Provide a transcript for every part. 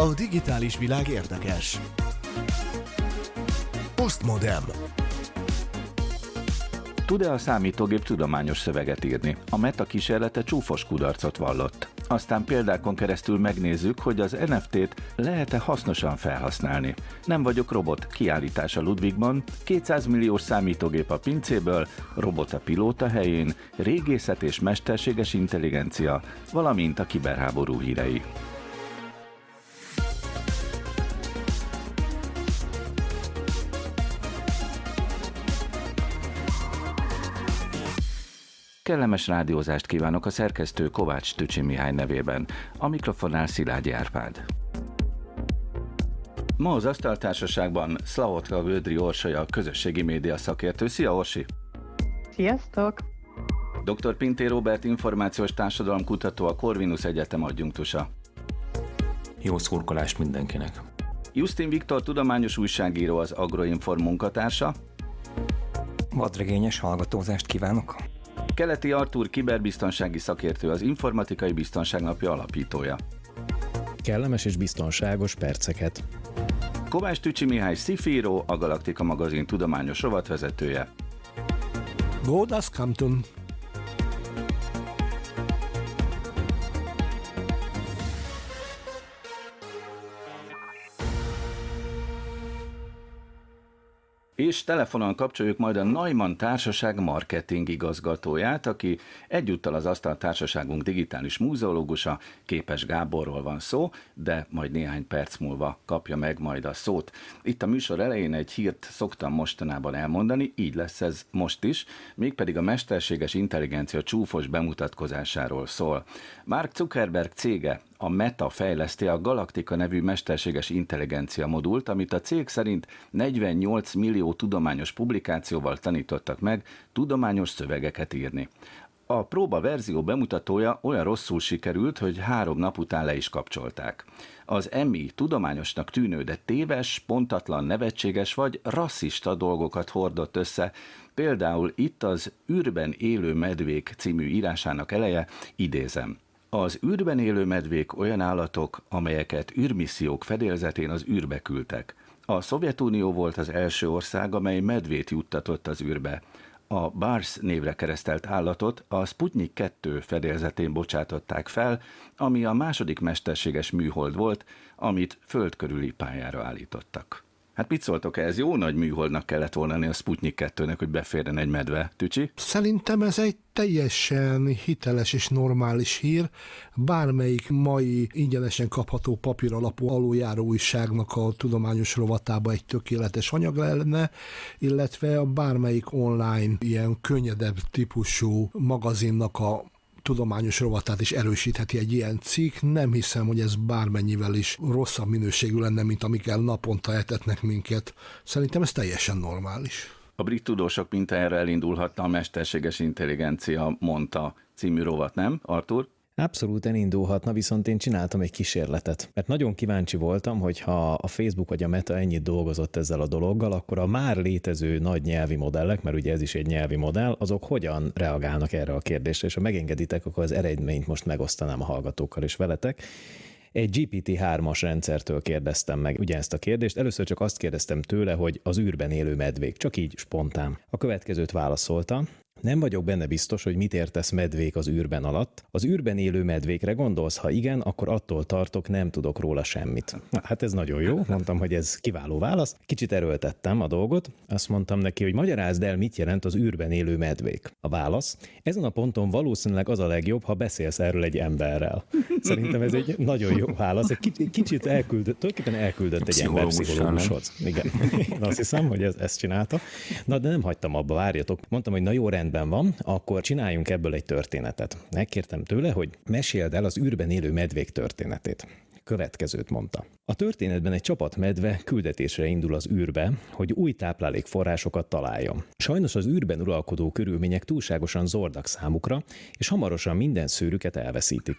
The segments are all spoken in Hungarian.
A digitális világ érdekes. Postmodem. Tud-e a számítógép tudományos szöveget írni? A meta kísérlete csúfos kudarcot vallott. Aztán példákon keresztül megnézzük, hogy az NFT-t lehet-e hasznosan felhasználni. Nem vagyok robot, kiállítása Ludwigban, 200 milliós számítógép a pincéből, robot a pilóta helyén, régészet és mesterséges intelligencia, valamint a kiberháború hírei. Kellemes rádiózást kívánok a szerkesztő Kovács Tücsi Mihály nevében. A mikrofonnál Szilágyi Árpád. Ma az Asztaltársaságban Szlahotka Vődri Orsolya, közösségi média szakértő. Szia Orsi! Sziasztok! Dr. Pinté Robert, információs társadalomkutató, a Corvinus Egyetem adjunktusa. Jó szurkolást mindenkinek! Justin Viktor, tudományos újságíró, az Agroinform munkatársa. Vadregényes hallgatózást kívánok! Keleti Artúr kiberbiztonsági szakértő, az Informatikai Biztonság Napja alapítója. Kellemes és biztonságos perceket. Kovács Tücsi Mihály Szifíró, a Galaktika magazin tudományos rovatvezetője. Gódas Campton. És telefonon kapcsoljuk majd a Neumann Társaság marketing igazgatóját, aki egyúttal az Asztal Társaságunk digitális múzeológusa, Képes Gáborról van szó, de majd néhány perc múlva kapja meg majd a szót. Itt a műsor elején egy hírt szoktam mostanában elmondani, így lesz ez most is, mégpedig a mesterséges intelligencia csúfos bemutatkozásáról szól. Mark Zuckerberg cége a Meta fejleszti a Galaktika nevű mesterséges intelligencia modult, amit a cég szerint 48 millió tudományos publikációval tanítottak meg tudományos szövegeket írni. A próba verzió bemutatója olyan rosszul sikerült, hogy három nap után le is kapcsolták. Az emmi tudományosnak tűnő, de téves, pontatlan, nevetséges vagy rasszista dolgokat hordott össze, például itt az űrben élő medvék című írásának eleje, idézem. Az űrben élő medvék olyan állatok, amelyeket űrmissziók fedélzetén az űrbe küldtek. A Szovjetunió volt az első ország, amely medvét juttatott az űrbe. A Bars névre keresztelt állatot a Sputnik 2 fedélzetén bocsátották fel, ami a második mesterséges műhold volt, amit föld körüli pályára állítottak. Hát mit szóltok ez? Jó nagy műholdnak kellett volna a Sputnik 2-nek, hogy beférjen egy medve. Tücsi? Szerintem ez egy teljesen hiteles és normális hír. Bármelyik mai ingyenesen kapható papír alapú aluljáró újságnak a tudományos rovatába egy tökéletes anyag lenne, illetve a bármelyik online ilyen könnyedebb típusú magazinnak a tudományos rovatát is erősítheti egy ilyen cikk. Nem hiszem, hogy ez bármennyivel is rosszabb minőségű lenne, mint amikkel naponta etetnek minket. Szerintem ez teljesen normális. A brit tudósok mintájára elindulhatna a mesterséges intelligencia mondta című rovat, nem, Artur? Abszolút elindulhatna, viszont én csináltam egy kísérletet. Mert nagyon kíváncsi voltam, hogy ha a Facebook vagy a Meta ennyit dolgozott ezzel a dologgal, akkor a már létező nagy nyelvi modellek, mert ugye ez is egy nyelvi modell, azok hogyan reagálnak erre a kérdésre, és ha megengeditek, akkor az eredményt most megosztanám a hallgatókkal és veletek. Egy GPT-3-as rendszertől kérdeztem meg ugye ezt a kérdést. Először csak azt kérdeztem tőle, hogy az űrben élő medvék, csak így spontán. A következőt válaszolta. Nem vagyok benne biztos, hogy mit értesz medvék az űrben alatt. Az űrben élő medvékre gondolsz, ha igen, akkor attól tartok, nem tudok róla semmit. Hát ez nagyon jó, mondtam, hogy ez kiváló válasz. Kicsit erőltettem a dolgot, azt mondtam neki, hogy magyarázd el, mit jelent az űrben élő medvék. A válasz, ezen a ponton valószínűleg az a legjobb, ha beszélsz erről egy emberrel. Szerintem ez egy nagyon jó válasz. Egy kicsit, kicsit elküldött, tulajdonképpen elküldött egy ember pszichológushoz. Igen, én azt hiszem, hogy ez, ezt csinálta. Na, de nem hagytam abba, várjatok. Mondtam, hogy na jó, rend rendben van, akkor csináljunk ebből egy történetet. Megkértem tőle, hogy meséld el az űrben élő medvék történetét. Következőt mondta. A történetben egy csapat medve küldetésre indul az űrbe, hogy új táplálékforrásokat találjon. Sajnos az űrben uralkodó körülmények túlságosan zordak számukra, és hamarosan minden szőrüket elveszítik.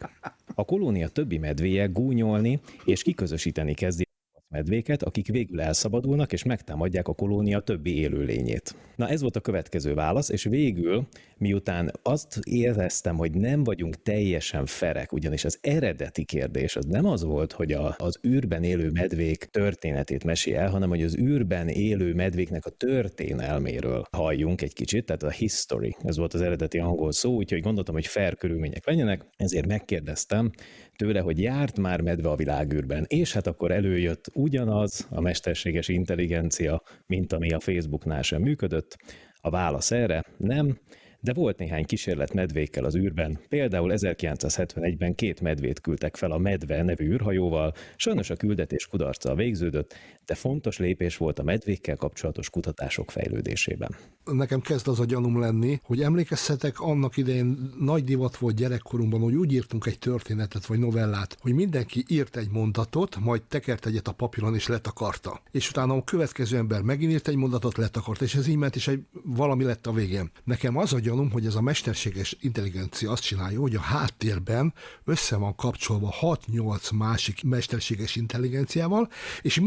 A kolónia többi medvéje gúnyolni és kiközösíteni kezdi medvéket, akik végül elszabadulnak és megtámadják a kolónia többi élőlényét. Na ez volt a következő válasz, és végül, miután azt éreztem, hogy nem vagyunk teljesen ferek, ugyanis az eredeti kérdés az nem az volt, hogy a, az űrben élő medvék történetét mesél el, hanem hogy az űrben élő medvéknek a történelméről halljunk egy kicsit, tehát a history, ez volt az eredeti angol szó, úgyhogy gondoltam, hogy fair körülmények legyenek, ezért megkérdeztem tőle, hogy járt már medve a világűrben, és hát akkor előjött ugyanaz a mesterséges intelligencia, mint ami a Facebooknál sem működött. A válasz erre nem, de volt néhány kísérlet medvékkel az űrben, például 1971-ben két medvét küldtek fel a Medve nevű űrhajóval, sajnos a küldetés kudarccal végződött, de fontos lépés volt a medvékkel kapcsolatos kutatások fejlődésében. Nekem kezd az a gyanúm lenni, hogy emlékezhetek, annak idején nagy divat volt gyerekkorunkban, hogy úgy írtunk egy történetet vagy novellát, hogy mindenki írt egy mondatot, majd tekert egyet a papíron és letakarta. És utána a következő ember megint írt egy mondatot, letakarta, és ez így ment, és egy valami lett a végén. Nekem az a gyanúm, hogy ez a mesterséges intelligencia azt csinálja, hogy a háttérben össze van kapcsolva 6-8 másik mesterséges intelligenciával, és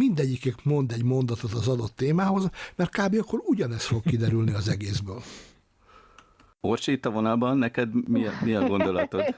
mindegyikük mond egy mondatot az adott témához, mert kb. akkor ugyanez fog kiderülni az egészből. Orsi, itt a vonalban neked mi a, mi a gondolatod?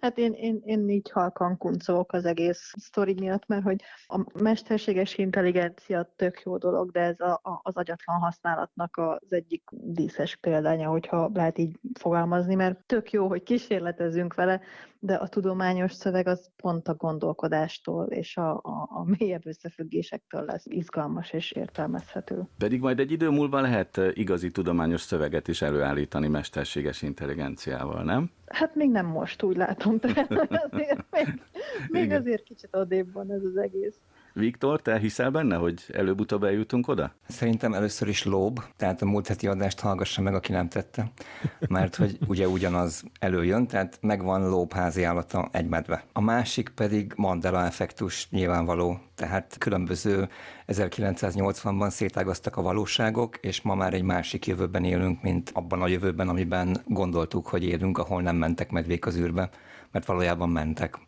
Hát én, én, én így halkan kuncolok az egész sztori miatt, mert hogy a mesterséges intelligencia tök jó dolog, de ez a, a, az agyatlan használatnak az egyik díszes példánya, hogyha lehet így fogalmazni, mert tök jó, hogy kísérletezünk vele, de a tudományos szöveg az pont a gondolkodástól és a, a, a mélyebb összefüggésektől lesz izgalmas és értelmezhető. Pedig majd egy idő múlva lehet igazi tudományos szöveget is előállítani mesterséges intelligenciával, nem? Hát még nem most, úgy látom, tehát azért még, még azért kicsit odébb van ez az egész. Viktor, te hiszel benne, hogy előbb-utóbb eljutunk oda? Szerintem először is lób, tehát a múlt heti adást hallgassa meg, aki nem tette, mert hogy ugye ugyanaz előjön, tehát megvan lób házi állata egy medve. A másik pedig Mandela effektus nyilvánvaló, tehát különböző 1980-ban szétágaztak a valóságok, és ma már egy másik jövőben élünk, mint abban a jövőben, amiben gondoltuk, hogy élünk, ahol nem mentek medvék az űrbe, mert valójában mentek.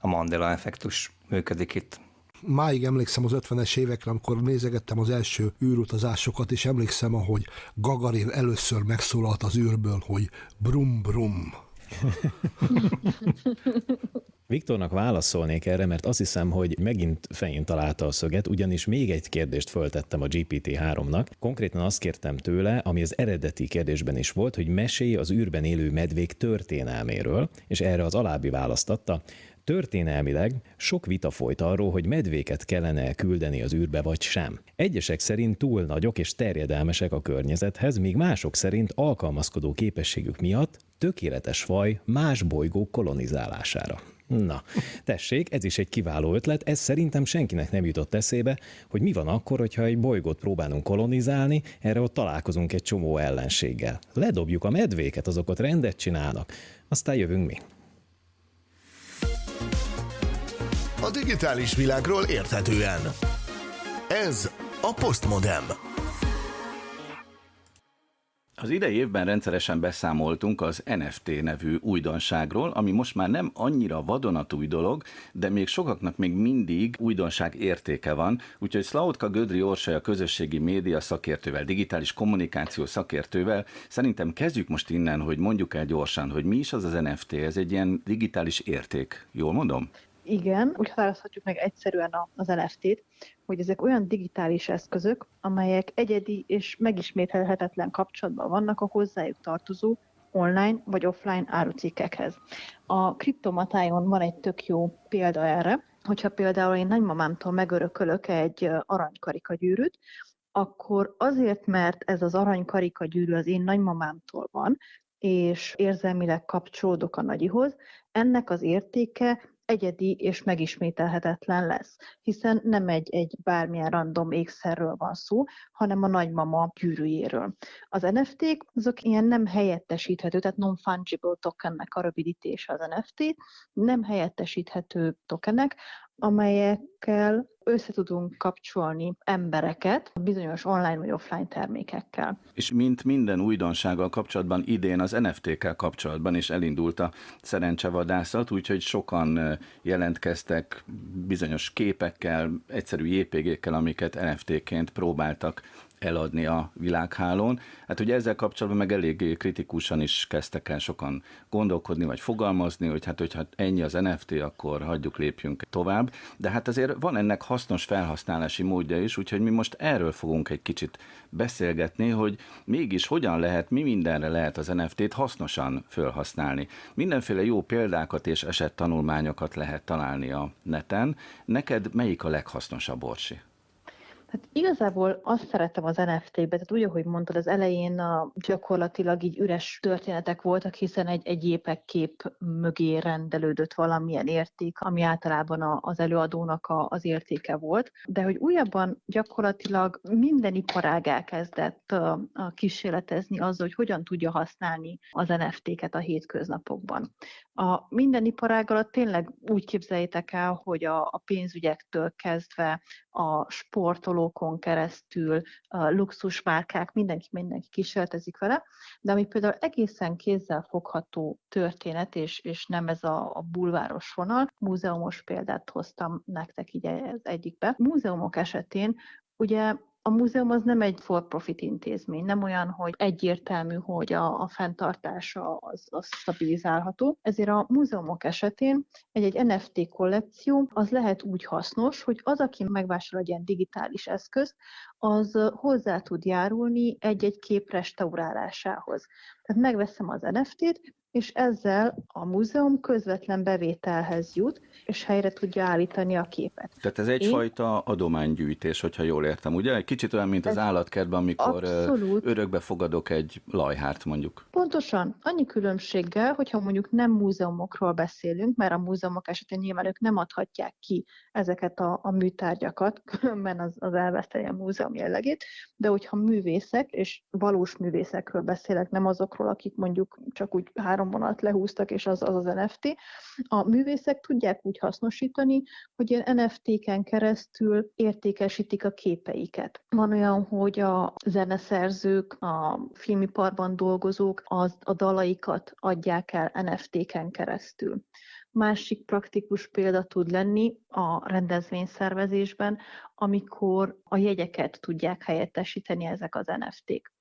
A Mandela effektus működik itt máig emlékszem az 50-es évekre, amikor nézegettem az első űrutazásokat, és emlékszem, ahogy Gagarin először megszólalt az űrből, hogy brum brum. Viktornak válaszolnék erre, mert azt hiszem, hogy megint fején találta a szöget, ugyanis még egy kérdést föltettem a GPT-3-nak. Konkrétan azt kértem tőle, ami az eredeti kérdésben is volt, hogy mesélj az űrben élő medvék történelméről, és erre az alábbi választatta. Történelmileg sok vita folyt arról, hogy medvéket kellene küldeni az űrbe vagy sem. Egyesek szerint túl nagyok és terjedelmesek a környezethez, míg mások szerint alkalmazkodó képességük miatt tökéletes faj más bolygók kolonizálására. Na, tessék, ez is egy kiváló ötlet, ez szerintem senkinek nem jutott eszébe, hogy mi van akkor, hogyha egy bolygót próbálunk kolonizálni, erre ott találkozunk egy csomó ellenséggel. Ledobjuk a medvéket, azokat rendet csinálnak, aztán jövünk mi. A digitális világról érthetően. Ez a Postmodem. Az idei évben rendszeresen beszámoltunk az NFT nevű újdonságról, ami most már nem annyira vadonatúj dolog, de még sokaknak még mindig újdonság értéke van, úgyhogy Szlautka Gödri Orsolya közösségi média szakértővel, digitális kommunikáció szakértővel szerintem kezdjük most innen, hogy mondjuk el gyorsan, hogy mi is az az NFT, ez egy ilyen digitális érték, jól mondom? Igen, úgy határozhatjuk meg egyszerűen az NFT-t, hogy ezek olyan digitális eszközök, amelyek egyedi és megismételhetetlen kapcsolatban vannak a hozzájuk tartozó online vagy offline árucikkekhez. A kriptomatájon van egy tök jó példa erre, hogyha például én nagymamámtól megörökölök egy aranykarikagyűrűt, akkor azért, mert ez az aranykarikagyűrű az én nagymamámtól van, és érzelmileg kapcsolódok a nagyihoz, ennek az értéke egyedi és megismételhetetlen lesz, hiszen nem egy, egy bármilyen random ékszerről van szó, hanem a nagymama gyűrűjéről. Az NFT-k azok ilyen nem helyettesíthető, tehát non-fungible tokennek a rövidítése az NFT, nem helyettesíthető tokenek, amelyekkel össze tudunk kapcsolni embereket bizonyos online vagy offline termékekkel. És mint minden újdonsággal kapcsolatban idén az NFT-kkel kapcsolatban is elindult a szerencsevadászat, úgyhogy sokan jelentkeztek bizonyos képekkel, egyszerű JPG-kkel, amiket NFT-ként próbáltak eladni a világhálón. Hát ugye ezzel kapcsolatban meg elég kritikusan is kezdtek el sokan gondolkodni, vagy fogalmazni, hogy hát hogyha ennyi az NFT, akkor hagyjuk, lépjünk tovább. De hát azért van ennek hasznos felhasználási módja is, úgyhogy mi most erről fogunk egy kicsit beszélgetni, hogy mégis hogyan lehet, mi mindenre lehet az NFT-t hasznosan felhasználni. Mindenféle jó példákat és esettanulmányokat lehet találni a neten. Neked melyik a leghasznosabb, Orsi? Hát igazából azt szeretem az NFT-be, tehát úgy, ahogy mondtad, az elején a, gyakorlatilag így üres történetek voltak, hiszen egy, egy épek mögé rendelődött valamilyen érték, ami általában a, az előadónak a, az értéke volt, de hogy újabban gyakorlatilag minden iparág elkezdett a, a kísérletezni azzal, hogy hogyan tudja használni az NFT-ket a hétköznapokban. A minden iparág alatt tényleg úgy képzeljétek el, hogy a, a pénzügyektől kezdve a sportolókon keresztül, a luxusmárkák, mindenki, mindenki kísérletezik vele, de ami például egészen kézzel fogható történet, és, és nem ez a, a bulváros vonal, múzeumos példát hoztam nektek így az egyikbe. Múzeumok esetén ugye a múzeum az nem egy for-profit intézmény, nem olyan, hogy egyértelmű, hogy a, a fenntartása az, az stabilizálható. Ezért a múzeumok esetén egy-egy NFT kollekció az lehet úgy hasznos, hogy az, aki megvásárol egy ilyen digitális eszközt, az hozzá tud járulni egy-egy kép restaurálásához. Tehát megveszem az NFT-t, és ezzel a múzeum közvetlen bevételhez jut, és helyre tudja állítani a képet. Tehát ez egyfajta Én... adománygyűjtés, hogyha jól értem, ugye? Egy kicsit olyan, mint ez az állatkertben, amikor abszolút. örökbe fogadok egy lajhárt mondjuk. Pontosan. Annyi különbséggel, hogyha mondjuk nem múzeumokról beszélünk, mert a múzeumok esetén nyilván ők nem adhatják ki ezeket a, a műtárgyakat, különben az, az elveszteni a múzeum jellegét, de hogyha művészek, és valós művészekről beszélek, nem azokról, akik mondjuk csak úgy három áramvonalat lehúztak, és az az, az NFT. A művészek tudják úgy hasznosítani, hogy ilyen NFT-ken keresztül értékesítik a képeiket. Van olyan, hogy a zeneszerzők, a filmiparban dolgozók az, a dalaikat adják el NFT-ken keresztül. Másik praktikus példa tud lenni a rendezvényszervezésben, amikor a jegyeket tudják helyettesíteni ezek az NFT-k.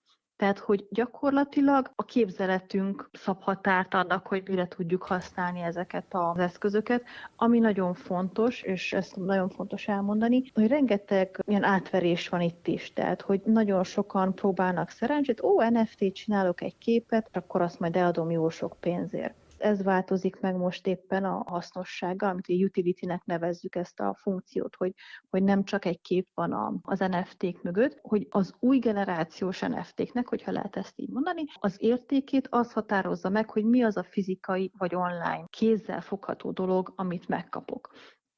Tehát, hogy gyakorlatilag a képzeletünk szab határt annak, hogy mire tudjuk használni ezeket az eszközöket, ami nagyon fontos, és ezt nagyon fontos elmondani, hogy rengeteg ilyen átverés van itt is, tehát, hogy nagyon sokan próbálnak szerencsét, ó, NFT-t csinálok egy képet, akkor azt majd eladom jó sok pénzért ez változik meg most éppen a hasznossággal, amit a utility-nek nevezzük ezt a funkciót, hogy, hogy nem csak egy kép van a, az NFT-k mögött, hogy az új generációs NFT-knek, hogyha lehet ezt így mondani, az értékét az határozza meg, hogy mi az a fizikai vagy online kézzel fogható dolog, amit megkapok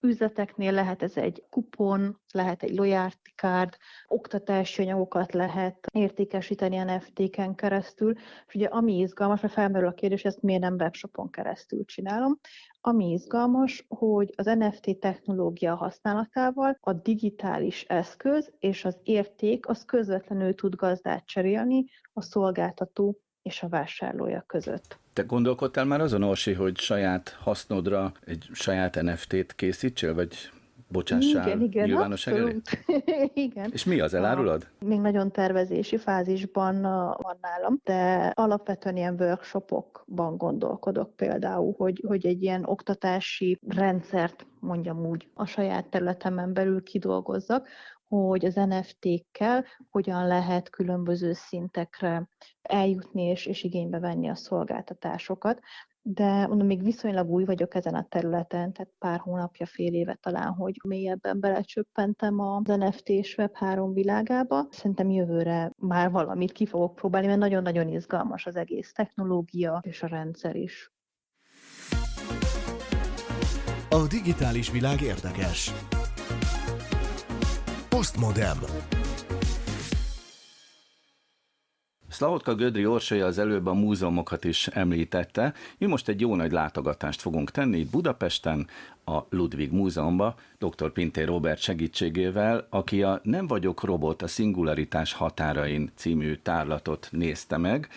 üzleteknél lehet ez egy kupon, lehet egy loyalty card, oktatási anyagokat lehet értékesíteni NFT-ken keresztül, és ugye ami izgalmas, mert felmerül a kérdés, ezt miért nem webshopon keresztül csinálom, ami izgalmas, hogy az NFT technológia használatával a digitális eszköz és az érték az közvetlenül tud gazdát cserélni a szolgáltató és a vásárlója között. Te gondolkodtál már azon, Orsi, hogy saját hasznodra egy saját NFT-t készítsél, vagy bocsássál igen, igen, nyilvánosság elé? igen. És mi az, elárulod? A, még nagyon tervezési fázisban van nálam, de alapvetően ilyen workshopokban gondolkodok például, hogy, hogy egy ilyen oktatási rendszert mondjam úgy a saját területemen belül kidolgozzak, hogy az NFT-kkel hogyan lehet különböző szintekre eljutni és, és igénybe venni a szolgáltatásokat. De mondom, még viszonylag új vagyok ezen a területen, tehát pár hónapja, fél éve talán, hogy mélyebben belecsöppentem az NFT és Web3 világába. Szerintem jövőre már valamit ki fogok próbálni, mert nagyon-nagyon izgalmas az egész technológia és a rendszer is. A digitális világ érdekes. Postmodem. Szlavotka Gödri Orsolya az előbb a múzeumokat is említette. Mi most egy jó nagy látogatást fogunk tenni itt Budapesten, a Ludwig Múzeumba, dr. Pintér Robert segítségével, aki a Nem vagyok robot, a szingularitás határain című tárlatot nézte meg.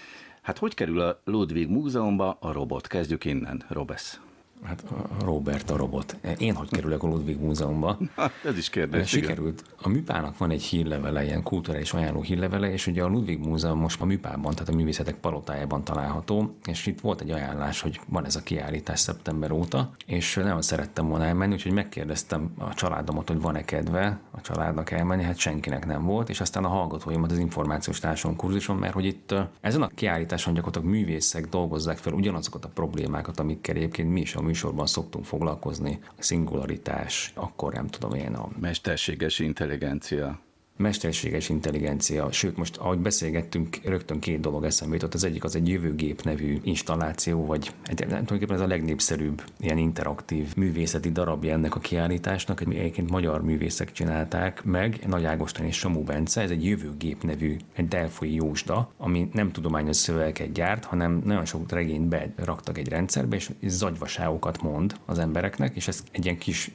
Hát hogy kerül a Ludwig Múzeumba a robot? Kezdjük innen, Robesz. Hát a Robert a robot. Én hogy kerülök a Ludwig Múzeumba? Hát, ez is kérdés. Sikerült. Igen. A műpának van egy hírlevele, ilyen kulturális ajánló hírlevele, és ugye a Ludwig Múzeum most a műpában, tehát a művészetek palotájában található, és itt volt egy ajánlás, hogy van ez a kiállítás szeptember óta, és nagyon szerettem volna elmenni, úgyhogy megkérdeztem a családomat, hogy van-e kedve a családnak elmenni, hát senkinek nem volt, és aztán a hallgatóimat az információs társadalom kurzuson, mert hogy itt ezen a kiállításon gyakorlatilag művészek dolgozzák fel ugyanazokat a problémákat, amikkel egyébként mi is a műsorban szoktunk foglalkozni, a szingularitás, akkor nem tudom én a... Mesterséges intelligencia mesterséges intelligencia, sőt most ahogy beszélgettünk, rögtön két dolog eszembe jutott. Az egyik az egy jövőgép nevű installáció, vagy egy, nem tudom, ez a legnépszerűbb ilyen interaktív művészeti darabja ennek a kiállításnak, hogy egyébként magyar művészek csinálták meg, Nagy Ágoston és Samu Bence, ez egy jövőgép nevű, egy delfoi jósda, ami nem tudományos szövegeket gyárt, hanem nagyon sok regényt beraktak egy rendszerbe, és zagyvaságokat mond az embereknek, és ez egy ilyen kis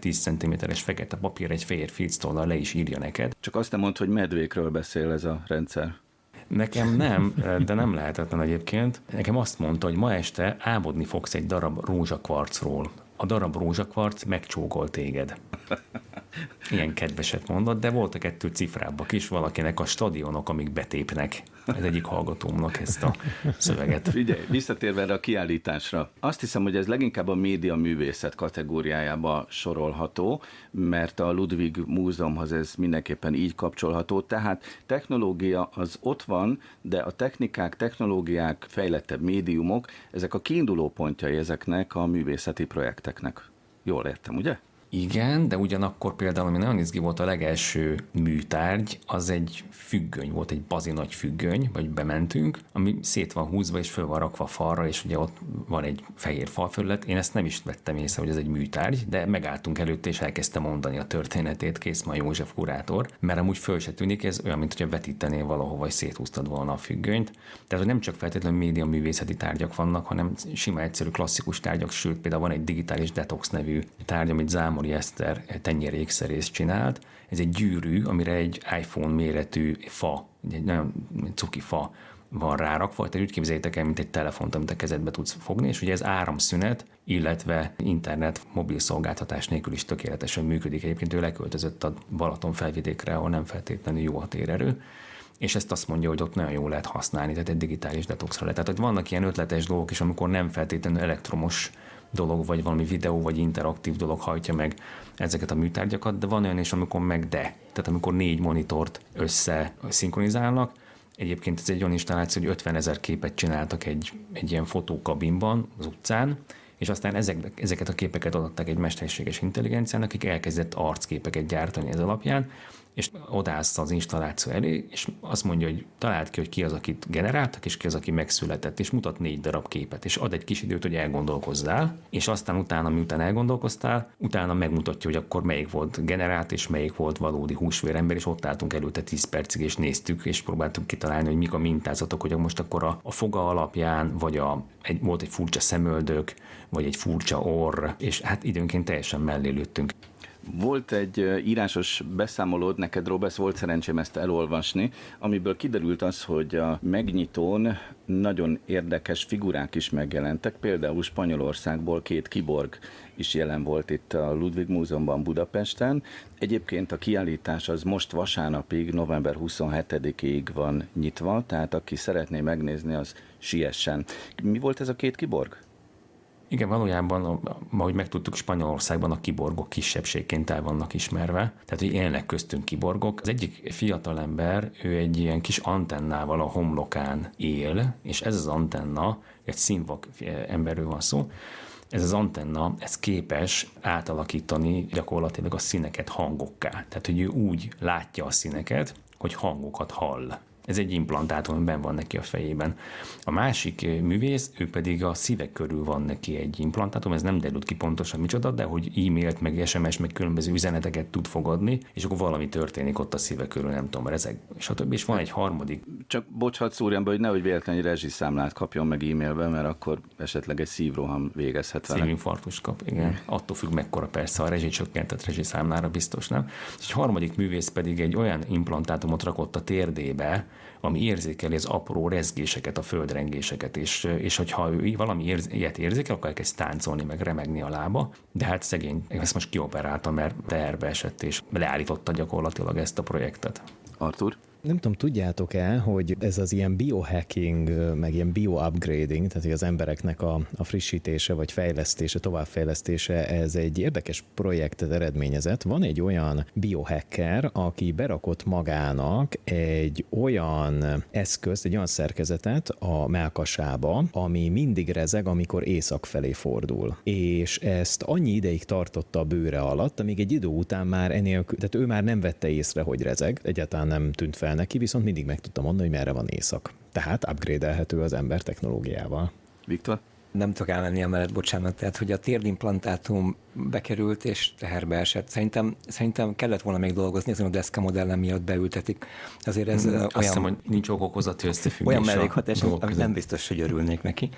10 cm-es fekete papír, egy fehér filctollal le is írja neked, csak azt nem mond, hogy medvékről beszél ez a rendszer. Nekem nem, de nem lehetetlen egyébként. Nekem azt mondta, hogy ma este álmodni fogsz egy darab rózsakvarcról. A darab rózsakvarc megcsókol téged. Ilyen kedveset mondott, de voltak ettől cifrábbak is, valakinek a stadionok, amik betépnek. Ez egyik hallgatómnak ezt a szöveget. Figyelj, visszatérve erre a kiállításra, azt hiszem, hogy ez leginkább a média művészet kategóriájába sorolható, mert a Ludwig Múzeumhoz ez mindenképpen így kapcsolható. Tehát technológia az ott van, de a technikák, technológiák, fejlettebb médiumok, ezek a kiinduló pontjai ezeknek a művészeti projekteknek. Jól értem, ugye? Igen, de ugyanakkor például, ami nagyon izgi volt a legelső műtárgy, az egy függöny volt, egy bazi nagy függöny, vagy bementünk, ami szét van húzva és föl van rakva falra, és ugye ott van egy fehér falfelület. Én ezt nem is vettem észre, hogy ez egy műtárgy, de megálltunk előtte, és elkezdte mondani a történetét Készma József kurátor, mert amúgy föl se tűnik, ez olyan, mint hogyha vetítenél valahova, és széthúztad volna a függönyt. Tehát, hogy nem csak feltétlenül média művészeti tárgyak vannak, hanem sima egyszerű klasszikus tárgyak, sőt, például van egy digitális detox nevű tárgy, amit Zámor Mori Eszter tenyérékszerész csinált. Ez egy gyűrű, amire egy iPhone méretű fa, egy nagyon cuki fa van rárakva, tehát úgy képzeljétek el, mint egy telefont, amit a kezedbe tudsz fogni, és ugye ez áramszünet, illetve internet mobil szolgáltatás nélkül is tökéletesen működik. Egyébként ő leköltözött a Balaton felvidékre, ahol nem feltétlenül jó a térerő, és ezt azt mondja, hogy ott nagyon jól lehet használni, tehát egy digitális detoxra lehet. Tehát hogy vannak ilyen ötletes dolgok is, amikor nem feltétlenül elektromos dolog, vagy valami videó, vagy interaktív dolog hajtja meg ezeket a műtárgyakat, de van olyan is, amikor meg de. Tehát amikor négy monitort össze szinkronizálnak, Egyébként ez egy olyan installáció, hogy 50 ezer képet csináltak egy, egy ilyen fotókabinban az utcán, és aztán ezek, ezeket a képeket adották egy mesterséges intelligenciának, akik elkezdett arcképeket gyártani ez alapján, és odász az installáció elé, és azt mondja, hogy talált ki, hogy ki az, akit generáltak, és ki az, aki megszületett, és mutat négy darab képet, és ad egy kis időt, hogy elgondolkozzál, és aztán utána, miután elgondolkoztál, utána megmutatja, hogy akkor melyik volt generált, és melyik volt valódi húsvérember, és ott álltunk előtte 10 percig, és néztük, és próbáltuk kitalálni, hogy mik a mintázatok, hogy most akkor a, a foga alapján, vagy a, egy, volt egy furcsa szemöldök, vagy egy furcsa orr, és hát időnként teljesen mellé lőttünk. Volt egy írásos beszámolód, neked Robesz, volt szerencsém ezt elolvasni, amiből kiderült az, hogy a megnyitón nagyon érdekes figurák is megjelentek, például Spanyolországból két kiborg is jelen volt itt a Ludwig Múzeumban Budapesten. Egyébként a kiállítás az most vasárnapig, november 27-ig van nyitva, tehát aki szeretné megnézni, az siessen. Mi volt ez a két kiborg? Igen, valójában, ahogy megtudtuk, Spanyolországban a kiborgok kisebbségként el vannak ismerve, tehát hogy élnek köztünk kiborgok. Az egyik fiatal ember, ő egy ilyen kis antennával a homlokán él, és ez az antenna, egy színvak emberről van szó, ez az antenna, ez képes átalakítani gyakorlatilag a színeket hangokká. Tehát, hogy ő úgy látja a színeket, hogy hangokat hall Ez egy implantátum, ami van neki a fejében. A másik művész, ő pedig a szíve körül van neki egy implantátum, ez nem derült ki pontosan micsoda, de hogy e-mailt, meg SMS, meg különböző üzeneteket tud fogadni, és akkor valami történik ott a szíve körül, nem tudom, rezeg, stb. És van egy harmadik. Csak bocsánat szúrjam be, hogy nehogy véletlenül rezsiszámlát kapjon meg e-mailben, mert akkor esetleg egy szívroham végezhet vele. Szívinfarktus kap, igen. Hmm. Attól függ mekkora persze a rezsicsökkentett rezsiszámlára biztos nem. És egy harmadik művész pedig egy olyan implantátumot rakott a térdébe, ami érzékeli az apró rezgéseket, a földrengéseket, és, és hogyha ő valami érz, ilyet érzékel, akkor elkezd táncolni, meg remegni a lába, de hát szegény, ezt most kioperálta, mert teherbe esett, és leállította gyakorlatilag ezt a projektet. Artur? Nem tudom, tudjátok-e, hogy ez az ilyen biohacking, meg ilyen bio-upgrading, tehát az embereknek a, a frissítése, vagy fejlesztése, továbbfejlesztése, ez egy érdekes projektet eredményezett. Van egy olyan biohacker, aki berakott magának egy olyan eszközt, egy olyan szerkezetet a melkasába, ami mindig rezeg, amikor észak felé fordul. És ezt annyi ideig tartotta a bőre alatt, amíg egy idő után már ennél, tehát ő már nem vette észre, hogy rezeg, egyáltalán nem tűnt fel neki, viszont mindig meg tudta mondani, hogy merre van éjszak. Tehát upgrade az ember technológiával. Viktor? Nem tudok elmenni mellett, bocsánat, tehát hogy a térdimplantátum bekerült és teherbe esett. Szerintem, szerintem kellett volna még dolgozni, ezen a deszka modellem miatt beültetik. Azért ez hmm, olyan... Azt hiszem, hogy nincs okokozati összefüggés. Olyan mellékhatás, amit nem biztos, hogy örülnék neki.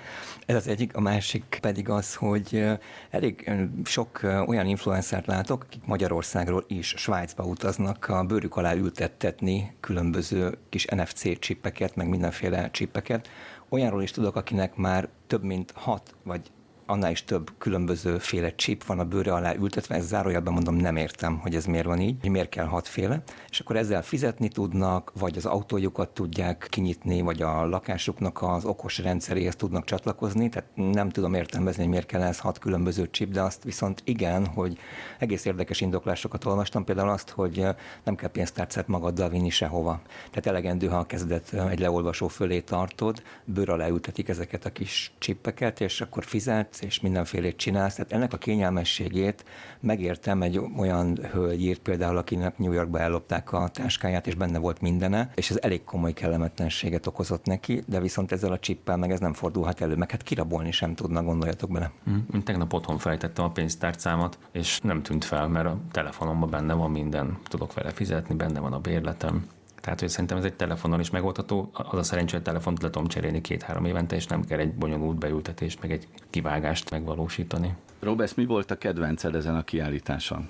Ez az egyik, a másik pedig az, hogy elég sok olyan influencert látok, akik Magyarországról is Svájcba utaznak a bőrük alá ültettetni különböző kis NFC csippeket, meg mindenféle csippeket, olyanról is tudok, akinek már több mint hat vagy annál is több különböző féle chip van a bőre alá ültetve, ez zárójelben mondom, nem értem, hogy ez miért van így, hogy miért kell hatféle, és akkor ezzel fizetni tudnak, vagy az autójukat tudják kinyitni, vagy a lakásuknak az okos rendszeréhez tudnak csatlakozni, tehát nem tudom értelmezni, hogy miért kell ez hat különböző chip, de azt viszont igen, hogy egész érdekes indoklásokat olvastam, például azt, hogy nem kell pénztárcát magaddal vinni sehova. Tehát elegendő, ha a kezedet egy leolvasó fölé tartod, bőr alá ültetik ezeket a kis csippeket, és akkor fizet, és mindenfélét csinálsz. Tehát ennek a kényelmességét megértem egy olyan hölgy írt például, akinek New Yorkba ellopták a táskáját, és benne volt mindene, és ez elég komoly kellemetlenséget okozott neki, de viszont ezzel a csippel meg ez nem fordulhat elő, meg hát kirabolni sem tudna, gondoljatok bele. Mm, tegnap otthon fejtettem a pénztárcámat, és nem tűnt fel, mert a telefonomban benne van minden, tudok vele fizetni, benne van a bérletem, tehát, hogy szerintem ez egy telefonon is megoldható. Az a szerencsé, hogy telefont le tudom cserélni két-három évente, és nem kell egy bonyolult beültetést, meg egy kivágást megvalósítani. Robesz, mi volt a kedvenced ezen a kiállításon?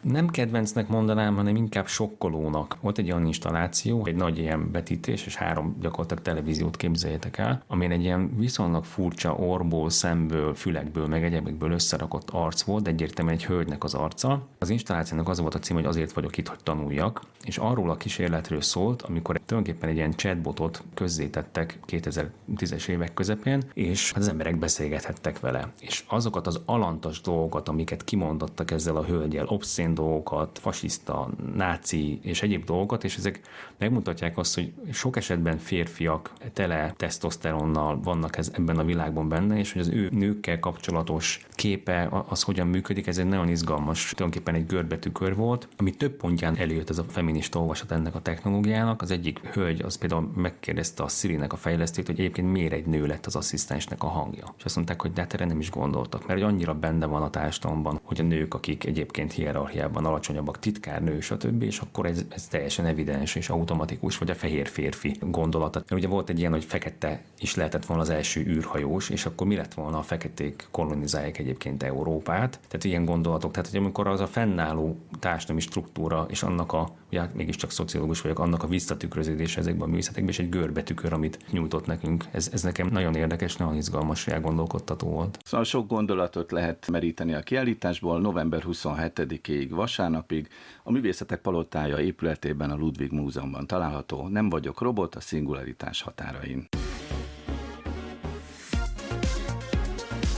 Nem kedvencnek mondanám, hanem inkább sokkolónak. Volt egy olyan installáció, egy nagy ilyen betítés, és három gyakorlatilag televíziót képzeljétek el, amin egy ilyen viszonylag furcsa orból, szemből, fülekből, meg egyebekből összerakott arc volt, egyértelműen egy hölgynek az arca. Az installációnak az volt a cím, hogy azért vagyok itt, hogy tanuljak, és arról a kísérletről szólt, amikor tulajdonképpen egy ilyen chatbotot közzétettek 2010-es évek közepén, és az emberek beszélgethettek vele. És azokat az alantas dolgokat, amiket kimondottak ezzel a hölgyel, obszén obszén dolgokat, fasiszta, náci és egyéb dolgokat, és ezek megmutatják azt, hogy sok esetben férfiak tele tesztoszteronnal vannak ez, ebben a világban benne, és hogy az ő nőkkel kapcsolatos képe, az hogyan működik, ez egy nagyon izgalmas, tulajdonképpen egy görbetükör volt, ami több pontján előjött ez a feminista olvasat ennek a technológiának. Az egyik hölgy az például megkérdezte a Siri-nek a fejlesztőt, hogy egyébként miért egy nő lett az asszisztensnek a hangja. És azt mondták, hogy de hát erre nem is gondoltak, mert hogy annyira benne van a társadalomban, hogy a nők, akik egyébként hierarchia hierarchiában alacsonyabbak, titkárnő, stb., és akkor ez, ez teljesen evidens és automatikus, vagy a fehér férfi gondolata. Ugye volt egy ilyen, hogy fekete is lehetett volna az első űrhajós, és akkor mi lett volna a feketék kolonizálják egyébként Európát. Tehát ilyen gondolatok, tehát hogy amikor az a fennálló társadalmi struktúra és annak a, ugye mégiscsak szociológus vagyok, annak a visszatükröződés ezekben a művészetekben, és egy görbetükör, amit nyújtott nekünk. Ez, ez nekem nagyon érdekes, nagyon izgalmas, elgondolkodtató volt. Szóval sok gondolatot lehet meríteni a kiállításból. November 27-ig vasárnapig a Művészetek Palotája épületében a Ludwig Múzeumban található. Nem vagyok robot a szingularitás határain.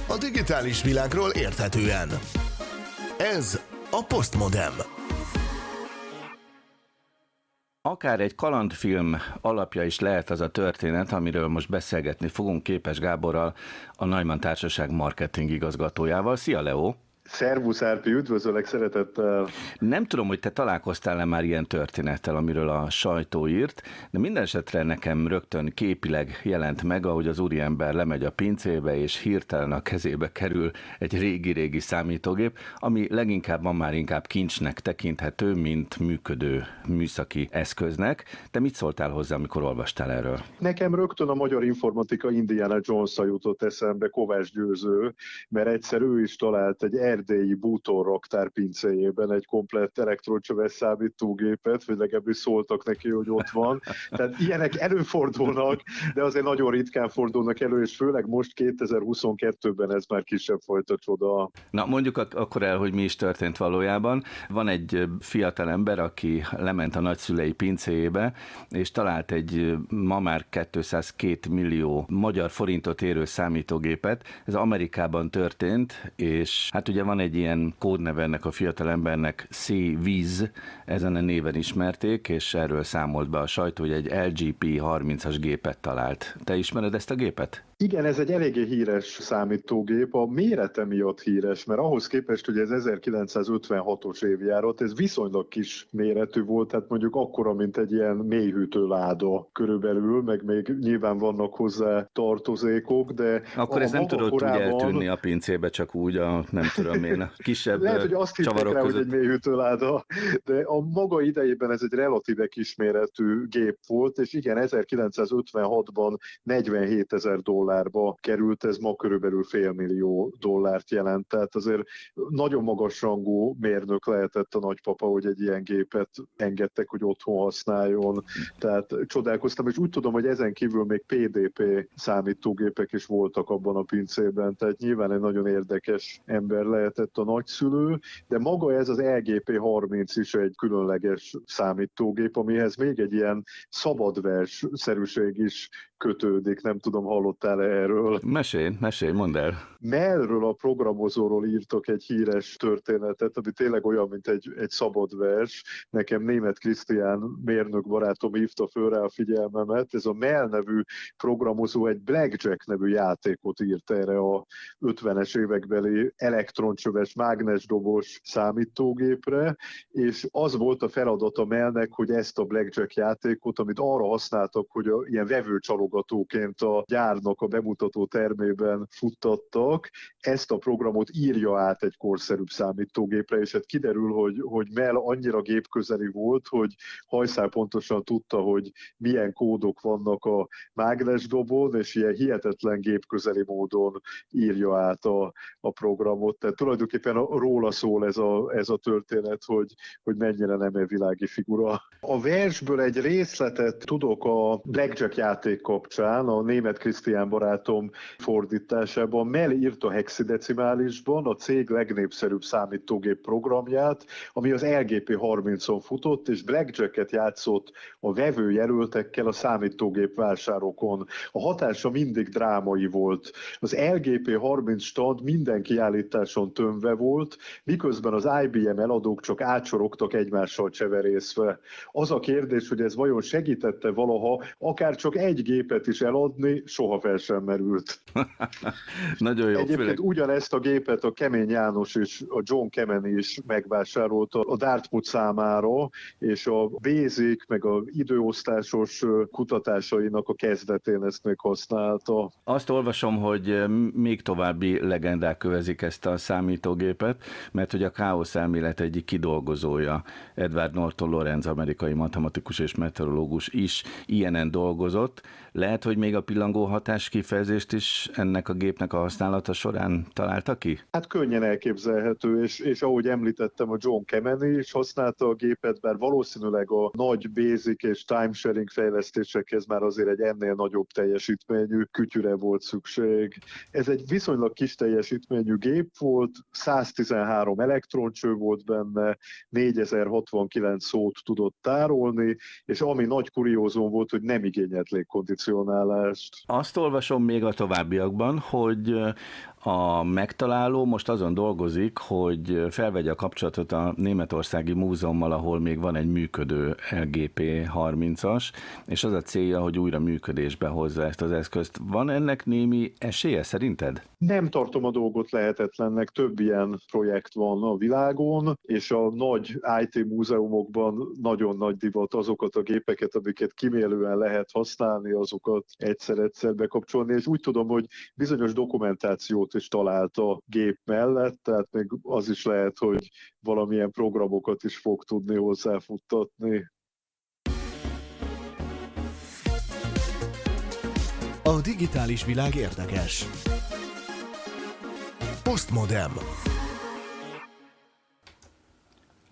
A digitális világról érthetően. Ez a Postmodem. Akár egy kalandfilm alapja is lehet az a történet, amiről most beszélgetni fogunk Képes Gáborral, a Neumann Társaság marketing igazgatójával. Szia, Leo! Szervusz Árpi, üdvözöllek szeretettel! Nem tudom, hogy te találkoztál-e már ilyen történettel, amiről a sajtó írt, de minden esetre nekem rögtön képileg jelent meg, ahogy az úriember lemegy a pincébe, és hirtelen a kezébe kerül egy régi-régi számítógép, ami leginkább ma már inkább kincsnek tekinthető, mint működő műszaki eszköznek. Te mit szóltál hozzá, amikor olvastál erről? Nekem rögtön a magyar informatika Indiana jones jutott eszembe Kovács Győző, mert egyszer ő is talált egy erdélyi bútorraktár pincéjében egy komplett elektroncsöves számítógépet, vagy legalábbis szóltak neki, hogy ott van. Tehát ilyenek előfordulnak, de azért nagyon ritkán fordulnak elő, és főleg most 2022-ben ez már kisebb fajta csoda. Na mondjuk ak- akkor el, hogy mi is történt valójában. Van egy fiatal ember, aki lement a nagyszülei pincéjébe, és talált egy ma már 202 millió magyar forintot érő számítógépet. Ez Amerikában történt, és hát ugye van egy ilyen kódneve ennek a fiatal embernek, C-Viz, ezen a néven ismerték, és erről számolt be a sajtó, hogy egy LGP 30-as gépet talált. Te ismered ezt a gépet? Igen, ez egy eléggé híres számítógép, a mérete miatt híres, mert ahhoz képest, hogy ez 1956-os évjárat, ez viszonylag kis méretű volt, tehát mondjuk akkora, mint egy ilyen mélyhűtő láda körülbelül, meg még nyilván vannak hozzá tartozékok, de... Akkor ez nem tudott korában... úgy eltűnni a pincébe, csak úgy a, nem tudom én, a kisebb Lehet, hogy azt hittek rá, között. hogy egy mélyhűtő láda, de a maga idejében ez egy relatíve kisméretű gép volt, és igen, 1956-ban 47 ezer dollár dollárba került, ez ma körülbelül félmillió dollárt jelent, tehát azért nagyon magas rangú mérnök lehetett a nagypapa, hogy egy ilyen gépet engedtek, hogy otthon használjon, tehát csodálkoztam, és úgy tudom, hogy ezen kívül még PDP számítógépek is voltak abban a pincében, tehát nyilván egy nagyon érdekes ember lehetett a nagyszülő, de maga ez az LGP 30 is egy különleges számítógép, amihez még egy ilyen szabadvers szerűség is kötődik, nem tudom, hallottál erről. Mesélj, mesélj, mondd el. Mellről a programozóról írtok egy híres történetet, ami tényleg olyan, mint egy, egy szabad vers. Nekem német Krisztián mérnök barátom hívta föl rá a figyelmemet. Ez a Mell nevű programozó egy Blackjack nevű játékot írt erre a 50-es évekbeli elektroncsöves, mágnesdobos számítógépre, és az volt a feladata Mellnek, hogy ezt a Blackjack játékot, amit arra használtak, hogy a, ilyen vevőcsalogatóként a gyárnak a bemutató termében futtattak, ezt a programot írja át egy korszerűbb számítógépre, és hát kiderül, hogy, hogy Mel annyira gépközeli volt, hogy hajszál pontosan tudta, hogy milyen kódok vannak a mágnesdobon, és ilyen hihetetlen gépközeli módon írja át a, a programot. Tehát tulajdonképpen róla szól ez a, ez a történet, hogy, hogy mennyire nem egy világi figura. A versből egy részletet tudok a Blackjack játék kapcsán, a német Krisztián barátom fordításában. Mel írt a hexidecimálisban a cég legnépszerűbb számítógép programját, ami az LGP 30-on futott, és blackjacket játszott a vevőjelöltekkel a számítógép vásárokon. A hatása mindig drámai volt. Az LGP 30 stand minden kiállításon tömve volt, miközben az IBM eladók csak átsorogtak egymással cseverészve. Az a kérdés, hogy ez vajon segítette valaha akár csak egy gépet is eladni, soha fel sem merült. Nagyon jó. Egyébként főleg... ugyanezt a gépet a Kemény János és a John Kemen is megvásárolta a Dartmouth számára, és a Basic meg a időosztásos kutatásainak a kezdetén ezt még használta. Azt olvasom, hogy még további legendák kövezik ezt a számítógépet, mert hogy a káosz elmélet egyik kidolgozója, Edward Norton Lorenz, amerikai matematikus és meteorológus is ilyenen dolgozott. Lehet, hogy még a pillangó hatás kifejezést is ennek a gépnek a használata során találta ki? Hát könnyen elképzelhető, és, és ahogy említettem, a John Kemeny is használta a gépet, bár valószínűleg a nagy basic és timesharing fejlesztésekhez már azért egy ennél nagyobb teljesítményű kütyüre volt szükség. Ez egy viszonylag kis teljesítményű gép volt, 113 elektroncső volt benne, 4069 szót tudott tárolni, és ami nagy kuriózum volt, hogy nem igényelt légkondicionálást. Azt olvasom még a továbbiakban, hogy A megtaláló most azon dolgozik, hogy felvegye a kapcsolatot a Németországi Múzeummal, ahol még van egy működő LGP 30-as, és az a célja, hogy újra működésbe hozza ezt az eszközt. Van ennek némi esélye szerinted? Nem tartom a dolgot lehetetlennek, több ilyen projekt van a világon, és a nagy IT múzeumokban nagyon nagy divat azokat a gépeket, amiket kimélően lehet használni, azokat egyszer-egyszer bekapcsolni, és úgy tudom, hogy bizonyos dokumentációt is talált a gép mellett, tehát még az is lehet, hogy valamilyen programokat is fog tudni hozzáfuttatni. A digitális világ érdekes. Postmodem.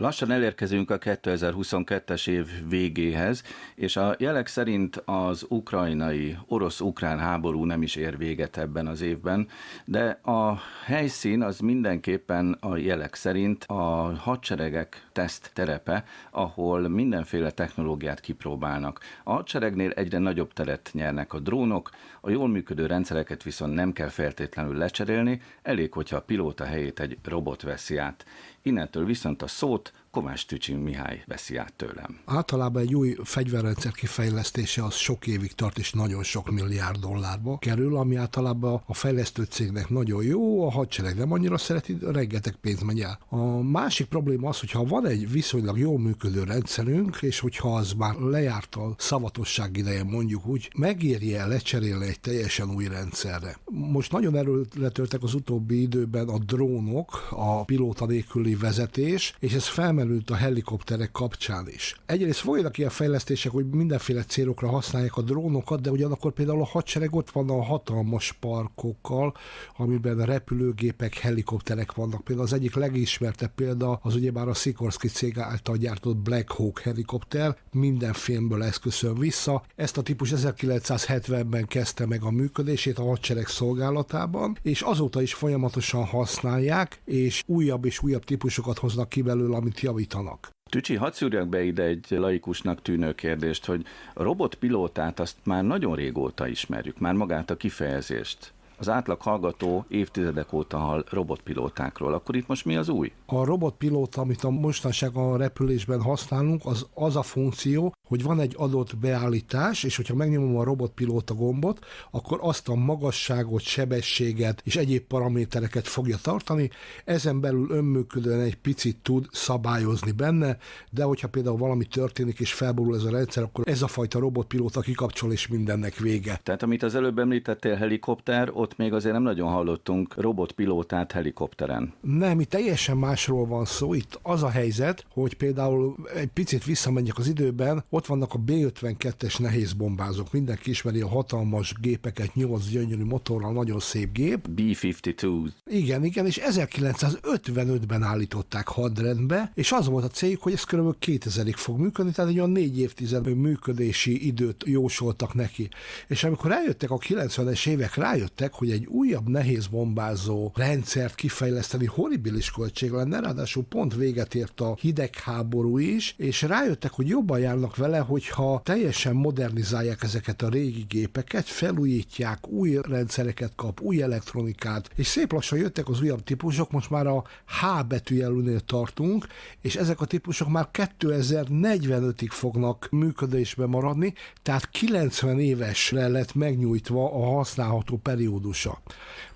Lassan elérkezünk a 2022-es év végéhez, és a jelek szerint az ukrajnai, orosz-ukrán háború nem is ér véget ebben az évben, de a helyszín az mindenképpen a jelek szerint a hadseregek teszt terepe, ahol mindenféle technológiát kipróbálnak. A hadseregnél egyre nagyobb teret nyernek a drónok, a jól működő rendszereket viszont nem kell feltétlenül lecserélni, elég, hogyha a pilóta helyét egy robot veszi át. Innentől viszont a szót Kovács Tücsin Mihály veszi át tőlem. Általában egy új fegyverrendszer kifejlesztése az sok évig tart, és nagyon sok milliárd dollárba kerül, ami általában a fejlesztő cégnek nagyon jó, a hadsereg nem annyira szereti, rengeteg pénz megy el. A másik probléma az, hogyha van egy viszonylag jól működő rendszerünk, és hogyha az már lejárt a szavatosság ideje, mondjuk úgy, megéri el lecserélni egy teljesen új rendszerre. Most nagyon erőletöltek az utóbbi időben a drónok, a pilóta nélküli vezetés, és ez fel felmerült a helikopterek kapcsán is. Egyrészt folynak ilyen fejlesztések, hogy mindenféle célokra használják a drónokat, de ugyanakkor például a hadsereg ott van a hatalmas parkokkal, amiben repülőgépek, helikopterek vannak. Például az egyik legismertebb példa az ugyebár a Sikorsky cég által gyártott Black Hawk helikopter, minden filmből ez vissza. Ezt a típus 1970-ben kezdte meg a működését a hadsereg szolgálatában, és azóta is folyamatosan használják, és újabb és újabb típusokat hoznak ki belőle, amit javítanak. Tücsi, hadd szűrjak be ide egy laikusnak tűnő kérdést, hogy a robotpilótát azt már nagyon régóta ismerjük, már magát a kifejezést az átlag hallgató évtizedek óta hall robotpilótákról, akkor itt most mi az új? A robotpilóta, amit a mostanság a repülésben használunk, az az a funkció, hogy van egy adott beállítás, és hogyha megnyomom a robotpilóta gombot, akkor azt a magasságot, sebességet és egyéb paramétereket fogja tartani, ezen belül önműködően egy picit tud szabályozni benne, de hogyha például valami történik és felborul ez a rendszer, akkor ez a fajta robotpilóta kikapcsol és mindennek vége. Tehát amit az előbb említettél helikopter, ott még azért nem nagyon hallottunk robotpilótát helikopteren. Nem, itt teljesen másról van szó. Itt az a helyzet, hogy például egy picit visszamegyek az időben, ott vannak a B-52-es nehéz bombázók. Mindenki ismeri a hatalmas gépeket, 8 gyönyörű motorral, nagyon szép gép. B-52. Igen, igen, és 1955-ben állították hadrendbe, és az volt a céljuk, hogy ez kb. 2000-ig fog működni, tehát egy olyan négy évtized működési időt jósoltak neki. És amikor eljöttek a 90-es évek, rájöttek, hogy egy újabb nehéz bombázó rendszert kifejleszteni horribilis költség lenne, ráadásul pont véget ért a hidegháború is, és rájöttek, hogy jobban járnak vele, hogyha teljesen modernizálják ezeket a régi gépeket, felújítják, új rendszereket kap, új elektronikát, és szép lassan jöttek az újabb típusok, most már a H betűjelűnél tartunk, és ezek a típusok már 2045-ig fognak működésbe maradni, tehát 90 évesre lett megnyújtva a használható periódusa.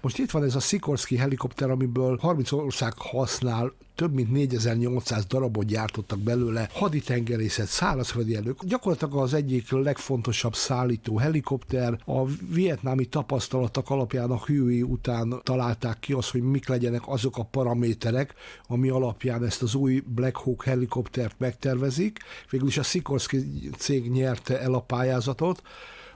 Most itt van ez a Sikorsky helikopter, amiből 30 ország használ több mint 4800 darabot gyártottak belőle, haditengerészet, szárazföldi elők. Gyakorlatilag az egyik legfontosabb szállító helikopter. A vietnámi tapasztalatok alapján a Huey után találták ki azt, hogy mik legyenek azok a paraméterek, ami alapján ezt az új Black Hawk helikoptert megtervezik. Végül is a Sikorsky cég nyerte el a pályázatot,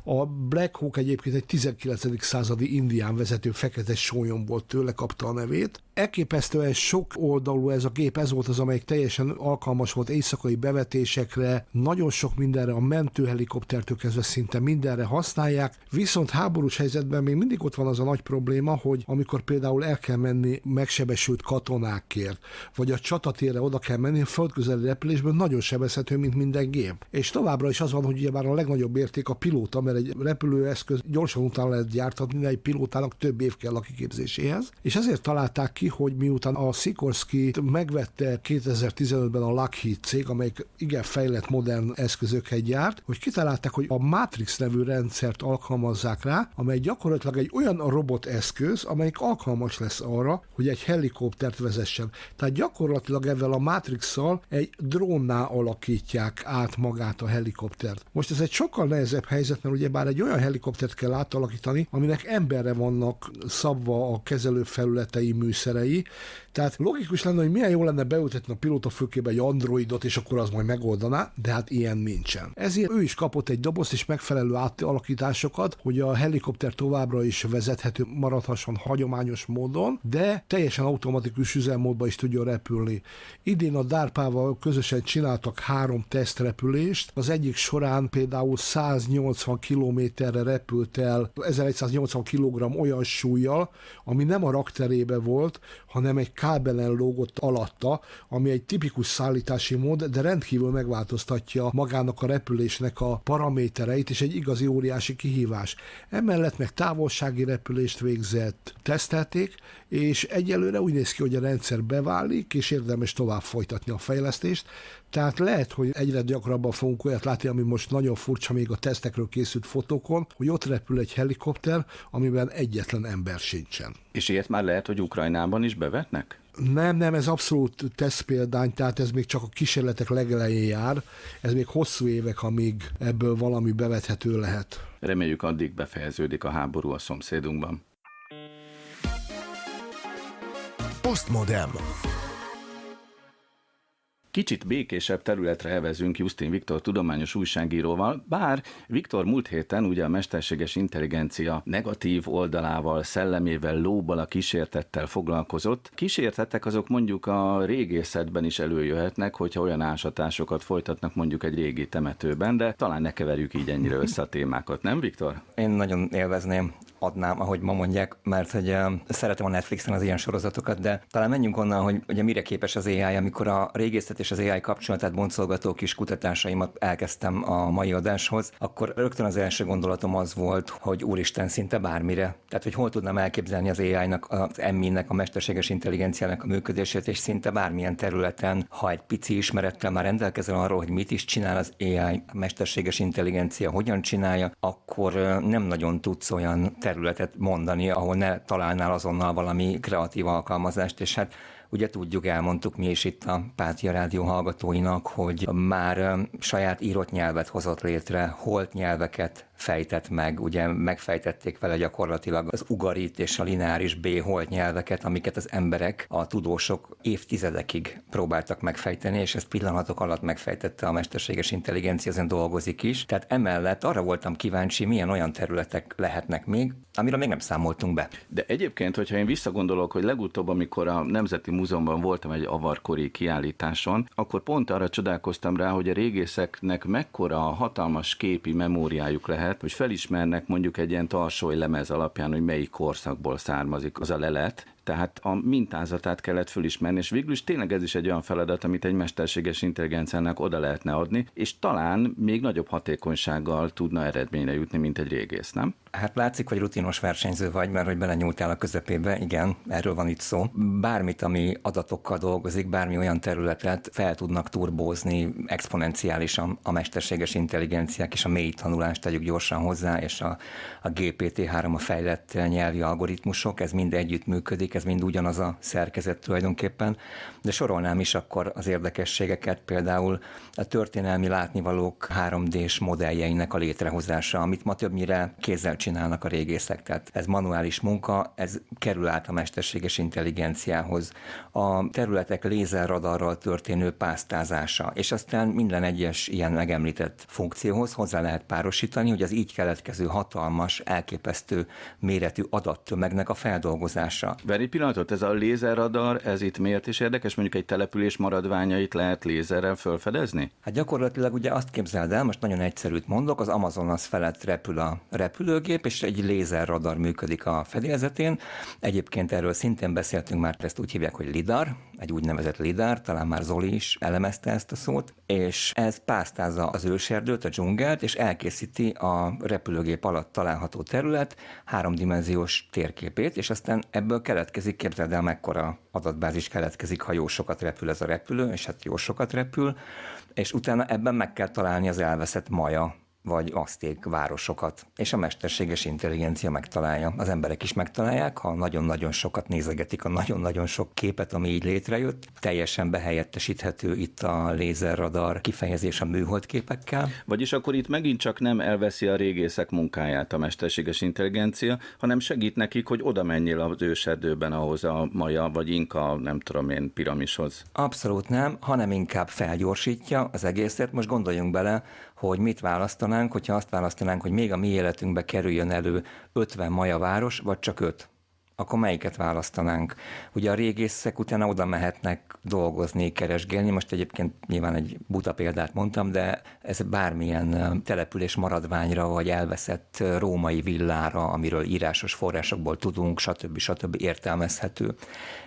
a Black Hawk egyébként egy 19. századi indián vezető fekete sólyom volt, tőle kapta a nevét. Elképesztően sok oldalú ez a gép, ez volt az, amelyik teljesen alkalmas volt éjszakai bevetésekre, nagyon sok mindenre, a mentőhelikoptertől kezdve szinte mindenre használják, viszont háborús helyzetben még mindig ott van az a nagy probléma, hogy amikor például el kell menni megsebesült katonákért, vagy a csatatérre oda kell menni, a földközeli repülésből nagyon sebezhető, mint minden gép. És továbbra is az van, hogy ugye már a legnagyobb érték a pilóta, mert egy repülőeszköz gyorsan utána lehet gyártatni, egy pilótának több év kell a kiképzéséhez. És ezért találták ki, hogy miután a Sikorsky megvette 2015-ben a Lockheed cég, amelyik igen fejlett modern eszközöket gyárt, hogy kitalálták, hogy a Matrix nevű rendszert alkalmazzák rá, amely gyakorlatilag egy olyan roboteszköz, amelyik alkalmas lesz arra, hogy egy helikoptert vezessen. Tehát gyakorlatilag ezzel a Matrix-szal egy drónná alakítják át magát a helikoptert. Most ez egy sokkal nehezebb helyzet, mert ugye bár egy olyan helikoptert kell átalakítani, aminek emberre vannak szabva a kezelő felületei, aí, tehát logikus lenne, hogy milyen jó lenne beültetni a pilóta főkébe egy androidot, és akkor az majd megoldaná, de hát ilyen nincsen. Ezért ő is kapott egy dobozt és megfelelő átalakításokat, hogy a helikopter továbbra is vezethető maradhasson hagyományos módon, de teljesen automatikus üzemmódba is tudjon repülni. Idén a DARPA-val közösen csináltak három tesztrepülést, az egyik során például 180 kilométerre repült el 1180 kg olyan súlyjal, ami nem a rakterébe volt, hanem egy kábelen lógott alatta, ami egy tipikus szállítási mód, de rendkívül megváltoztatja magának a repülésnek a paramétereit, és egy igazi óriási kihívás. Emellett meg távolsági repülést végzett, tesztelték, és egyelőre úgy néz ki, hogy a rendszer beválik, és érdemes tovább folytatni a fejlesztést. Tehát lehet, hogy egyre gyakrabban fogunk olyat látni, ami most nagyon furcsa még a tesztekről készült fotókon, hogy ott repül egy helikopter, amiben egyetlen ember sincsen. És ilyet már lehet, hogy Ukrajnában is bevetnek? Nem, nem, ez abszolút tesztpéldány, tehát ez még csak a kísérletek legelején jár, ez még hosszú évek, amíg ebből valami bevethető lehet. Reméljük addig befejeződik a háború a szomszédunkban. Postmodem. Kicsit békésebb területre evezünk Justin Viktor tudományos újságíróval, bár Viktor múlt héten ugye a mesterséges intelligencia negatív oldalával, szellemével, lóval, a kísértettel foglalkozott. Kísértetek azok mondjuk a régészetben is előjöhetnek, hogyha olyan ásatásokat folytatnak mondjuk egy régi temetőben, de talán ne keverjük így ennyire össze a témákat, nem Viktor? Én nagyon élvezném adnám, ahogy ma mondják, mert hogy szeretem a Netflixen az ilyen sorozatokat, de talán menjünk onnan, hogy ugye mire képes az AI, amikor a régészet és az AI kapcsolatát boncolgató kis kutatásaimat elkezdtem a mai adáshoz, akkor rögtön az első gondolatom az volt, hogy úristen szinte bármire. Tehát, hogy hol tudnám elképzelni az AI-nak, az MI-nek, a mesterséges intelligenciának a működését, és szinte bármilyen területen, ha egy pici ismerettel már rendelkezel arról, hogy mit is csinál az AI, a mesterséges intelligencia, hogyan csinálja, akkor nem nagyon tudsz olyan területet mondani, ahol ne találnál azonnal valami kreatív alkalmazást, és hát Ugye tudjuk, elmondtuk mi is itt a Pátia Rádió hallgatóinak, hogy már saját írott nyelvet hozott létre, holt nyelveket fejtett meg, ugye megfejtették vele gyakorlatilag az ugarit és a lineáris B holt nyelveket, amiket az emberek, a tudósok évtizedekig próbáltak megfejteni, és ezt pillanatok alatt megfejtette a mesterséges intelligencia, ezen dolgozik is. Tehát emellett arra voltam kíváncsi, milyen olyan területek lehetnek még, amire még nem számoltunk be. De egyébként, hogyha én visszagondolok, hogy legutóbb, amikor a Nemzeti Múzeumban voltam egy avarkori kiállításon, akkor pont arra csodálkoztam rá, hogy a régészeknek mekkora hatalmas képi memóriájuk lehet, hogy felismernek mondjuk egy ilyen tarsoly lemez alapján, hogy melyik korszakból származik az a lelet, tehát a mintázatát kellett fölismerni, és végül is tényleg ez is egy olyan feladat, amit egy mesterséges intelligenciának oda lehetne adni, és talán még nagyobb hatékonysággal tudna eredményre jutni, mint egy régész, nem? Hát látszik, hogy rutinos versenyző vagy, mert hogy belenyúltál a közepébe, igen, erről van itt szó. Bármit, ami adatokkal dolgozik, bármi olyan területet fel tudnak turbózni exponenciálisan a mesterséges intelligenciák és a mély tanulást tegyük gyorsan hozzá, és a, a GPT-3 a fejlett nyelvi algoritmusok, ez mind együtt működik, ez mind ugyanaz a szerkezet tulajdonképpen, de sorolnám is akkor az érdekességeket, például a történelmi látnivalók 3D-s modelljeinek a létrehozása, amit ma többnyire kézzel csinálnak a régészek. Tehát ez manuális munka, ez kerül át a mesterséges intelligenciához. A területek lézerradarral történő pásztázása, és aztán minden egyes ilyen megemlített funkcióhoz hozzá lehet párosítani, hogy az így keletkező hatalmas, elképesztő méretű adattömegnek a feldolgozása. Várj egy pillanatot, ez a lézerradar, ez itt miért is érdekes? Mondjuk egy település maradványait lehet lézerrel felfedezni? Hát gyakorlatilag ugye azt képzeld el, most nagyon egyszerűt mondok, az Amazonas felett repül a repülőgép, és egy lézerradar működik a fedélzetén. Egyébként erről szintén beszéltünk már, ezt úgy hívják, hogy lidar, egy úgynevezett lidar, talán már Zoli is elemezte ezt a szót, és ez pásztázza az őserdőt, a dzsungelt, és elkészíti a repülőgép alatt található terület háromdimenziós térképét, és aztán ebből keletkezik, képzeld el, mekkora adatbázis keletkezik, ha jó sokat repül ez a repülő, és hát jó sokat repül, és utána ebben meg kell találni az elveszett maja vagy azték városokat, és a mesterséges intelligencia megtalálja. Az emberek is megtalálják, ha nagyon-nagyon sokat nézegetik a nagyon-nagyon sok képet, ami így létrejött. Teljesen behelyettesíthető itt a lézerradar kifejezés a műhold képekkel. Vagyis akkor itt megint csak nem elveszi a régészek munkáját a mesterséges intelligencia, hanem segít nekik, hogy oda menjél az őserdőben ahhoz a maja, vagy inka, nem tudom én, piramishoz. Abszolút nem, hanem inkább felgyorsítja az egészet. Most gondoljunk bele, hogy mit választanánk, hogyha azt választanánk, hogy még a mi életünkbe kerüljön elő 50 maja város, vagy csak 5 akkor melyiket választanánk? Ugye a régészek utána oda mehetnek dolgozni, keresgélni. Most egyébként nyilván egy buta példát mondtam, de ez bármilyen település maradványra, vagy elveszett római villára, amiről írásos forrásokból tudunk, stb. stb. értelmezhető.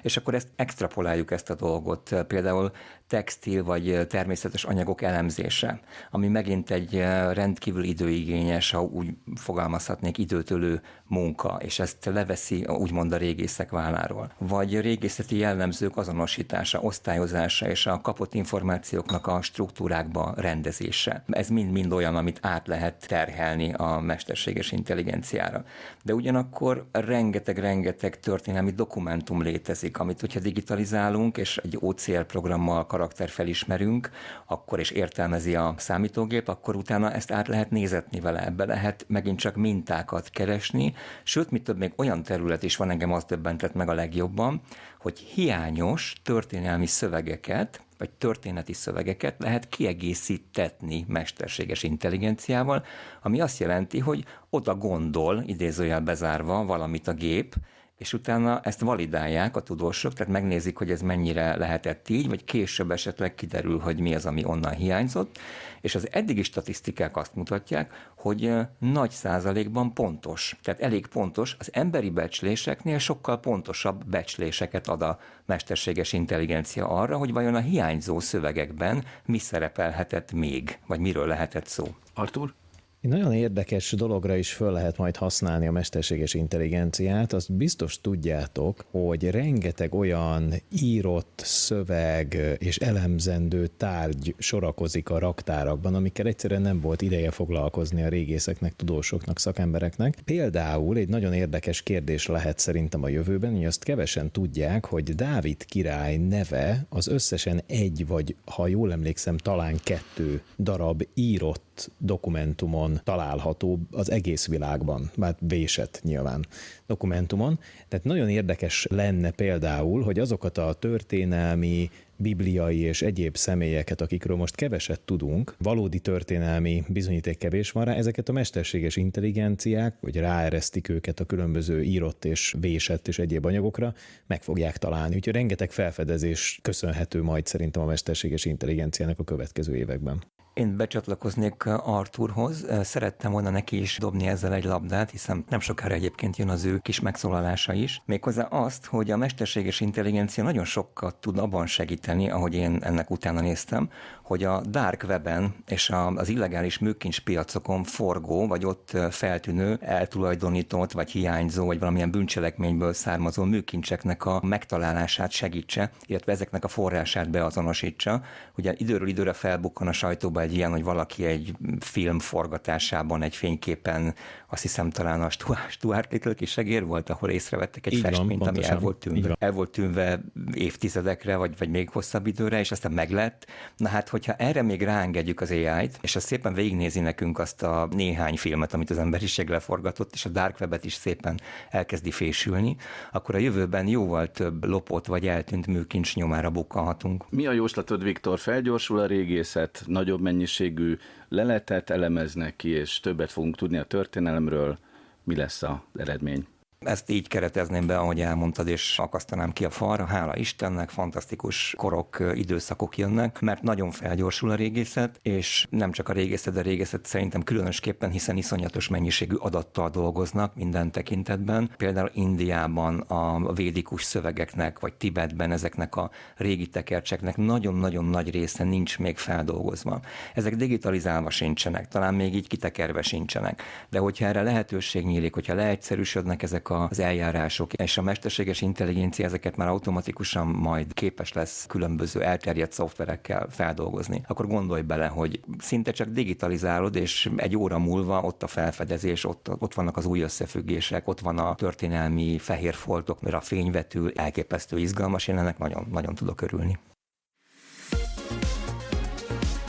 És akkor ezt extrapoláljuk ezt a dolgot. Például textil vagy természetes anyagok elemzése, ami megint egy rendkívül időigényes, ha úgy fogalmazhatnék, időtölő munka, és ezt leveszi úgymond a régészek válláról. Vagy régészeti jellemzők azonosítása, osztályozása és a kapott információknak a struktúrákba rendezése. Ez mind-mind olyan, amit át lehet terhelni a mesterséges intelligenciára. De ugyanakkor rengeteg-rengeteg történelmi dokumentum létezik, amit hogyha digitalizálunk, és egy OCR programmal karakter felismerünk, akkor is értelmezi a számítógép, akkor utána ezt át lehet nézetni vele, ebbe lehet megint csak mintákat keresni, sőt, mit több, még olyan terület is van, engem azt döbbentett meg a legjobban, hogy hiányos történelmi szövegeket, vagy történeti szövegeket lehet kiegészítetni mesterséges intelligenciával, ami azt jelenti, hogy oda gondol, idézőjel bezárva valamit a gép, és utána ezt validálják a tudósok, tehát megnézik, hogy ez mennyire lehetett így, vagy később esetleg kiderül, hogy mi az, ami onnan hiányzott, és az eddigi statisztikák azt mutatják, hogy nagy százalékban pontos, tehát elég pontos, az emberi becsléseknél sokkal pontosabb becsléseket ad a mesterséges intelligencia arra, hogy vajon a hiányzó szövegekben mi szerepelhetett még, vagy miről lehetett szó. Artur? Nagyon érdekes dologra is föl lehet majd használni a mesterséges intelligenciát. Azt biztos tudjátok, hogy rengeteg olyan írott szöveg és elemzendő tárgy sorakozik a raktárakban, amikkel egyszerűen nem volt ideje foglalkozni a régészeknek, tudósoknak, szakembereknek. Például egy nagyon érdekes kérdés lehet szerintem a jövőben, hogy azt kevesen tudják, hogy Dávid király neve az összesen egy, vagy ha jól emlékszem, talán kettő darab írott dokumentumon található az egész világban, már vésett nyilván dokumentumon. Tehát nagyon érdekes lenne például, hogy azokat a történelmi, bibliai és egyéb személyeket, akikről most keveset tudunk, valódi történelmi bizonyíték kevés van rá, ezeket a mesterséges intelligenciák, vagy ráeresztik őket a különböző írott és vésett és egyéb anyagokra, meg fogják találni. Úgyhogy rengeteg felfedezés köszönhető majd szerintem a mesterséges intelligenciának a következő években. Én becsatlakoznék Arturhoz, szerettem volna neki is dobni ezzel egy labdát, hiszen nem sokára egyébként jön az ő kis megszólalása is. Méghozzá azt, hogy a mesterséges intelligencia nagyon sokat tud abban segíteni, ahogy én ennek utána néztem, hogy a dark weben és az illegális műkincs piacokon forgó, vagy ott feltűnő, eltulajdonított, vagy hiányzó, vagy valamilyen bűncselekményből származó műkincseknek a megtalálását segítse, illetve ezeknek a forrását beazonosítsa. Ugye időről időre felbukkan a sajtóba egy ilyen, hogy valaki egy film forgatásában egy fényképen, azt hiszem talán a Stuart Little kis segér volt, ahol észrevettek egy Így festményt, van, ami el volt, tűnve, el volt tűnve évtizedekre, vagy, vagy még hosszabb időre, és aztán meglett. Na hát, hogyha erre még ráengedjük az AI-t, és az szépen végignézi nekünk azt a néhány filmet, amit az emberiség leforgatott, és a Dark Web-et is szépen elkezdi fésülni, akkor a jövőben jóval több lopott vagy eltűnt műkincs nyomára bukkanhatunk. Mi a jóslatod, Viktor? Felgyorsul a régészet, nagyobb mennyiségű leletet elemeznek ki, és többet fogunk tudni a történelemről. Mi lesz az eredmény? Ezt így keretezném be, ahogy elmondtad, és akasztanám ki a falra. Hála Istennek, fantasztikus korok, időszakok jönnek, mert nagyon felgyorsul a régészet, és nem csak a régészet, de a régészet szerintem különösképpen, hiszen iszonyatos mennyiségű adattal dolgoznak minden tekintetben. Például Indiában a védikus szövegeknek, vagy Tibetben ezeknek a régi tekercseknek nagyon-nagyon nagy része nincs még feldolgozva. Ezek digitalizálva sincsenek, talán még így kitekerve sincsenek. De hogyha erre lehetőség nyílik, hogyha leegyszerűsödnek ezek az eljárások, és a mesterséges intelligencia ezeket már automatikusan majd képes lesz különböző elterjedt szoftverekkel feldolgozni, akkor gondolj bele, hogy szinte csak digitalizálod, és egy óra múlva ott a felfedezés, ott, ott vannak az új összefüggések, ott van a történelmi fehér foltok, mert a fény vetül, elképesztő izgalmas, én ennek nagyon, nagyon tudok örülni.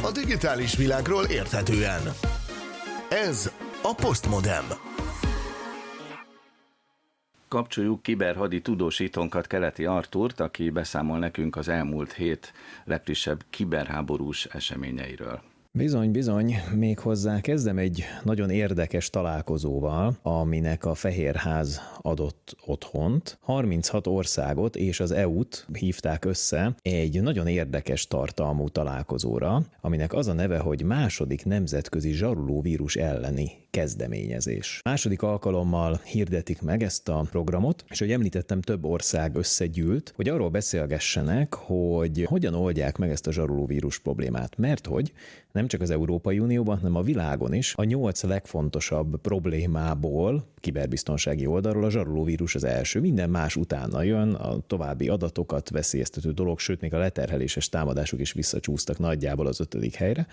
A digitális világról érthetően. Ez a Postmodem. Kapcsoljuk kiberhadi tudósítónkat Keleti Artúrt, aki beszámol nekünk az elmúlt hét legfrissebb kiberháborús eseményeiről. Bizony, bizony, még hozzá kezdem egy nagyon érdekes találkozóval, aminek a Fehérház adott otthont. 36 országot és az EU-t hívták össze egy nagyon érdekes tartalmú találkozóra, aminek az a neve, hogy második nemzetközi zsarulóvírus elleni kezdeményezés. Második alkalommal hirdetik meg ezt a programot, és hogy említettem, több ország összegyűlt, hogy arról beszélgessenek, hogy hogyan oldják meg ezt a zsarulóvírus problémát, mert hogy nem csak az Európai Unióban, hanem a világon is a nyolc legfontosabb problémából, kiberbiztonsági oldalról a zsarolóvírus az első. Minden más utána jön, a további adatokat veszélyeztető dolog, sőt, még a leterheléses támadások is visszacsúsztak nagyjából az ötödik helyre.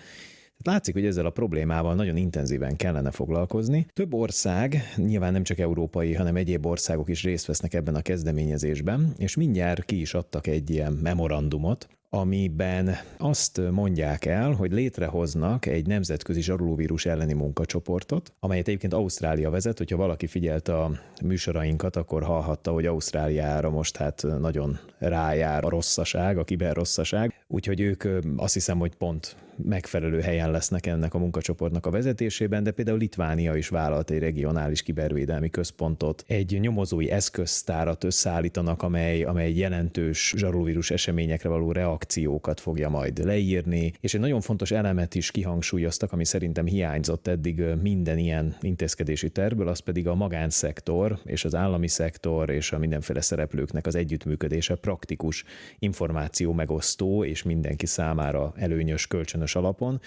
Látszik, hogy ezzel a problémával nagyon intenzíven kellene foglalkozni. Több ország, nyilván nem csak európai, hanem egyéb országok is részt vesznek ebben a kezdeményezésben, és mindjárt ki is adtak egy ilyen memorandumot, amiben azt mondják el, hogy létrehoznak egy nemzetközi zsarulóvírus elleni munkacsoportot, amelyet egyébként Ausztrália vezet, hogyha valaki figyelt a műsorainkat, akkor hallhatta, hogy Ausztráliára most hát nagyon rájár a rosszaság, a kiberrosszaság, úgyhogy ők azt hiszem, hogy pont megfelelő helyen lesznek ennek a munkacsoportnak a vezetésében, de például Litvánia is vállalt egy regionális kibervédelmi központot, egy nyomozói eszköztárat összeállítanak, amely, amely jelentős zsarulvírus eseményekre való reakciókat fogja majd leírni, és egy nagyon fontos elemet is kihangsúlyoztak, ami szerintem hiányzott eddig minden ilyen intézkedési tervből, az pedig a magánszektor és az állami szektor és a mindenféle szereplőknek az együttműködése praktikus információ megosztó és mindenki számára előnyös kölcsönös önkéntes alapon,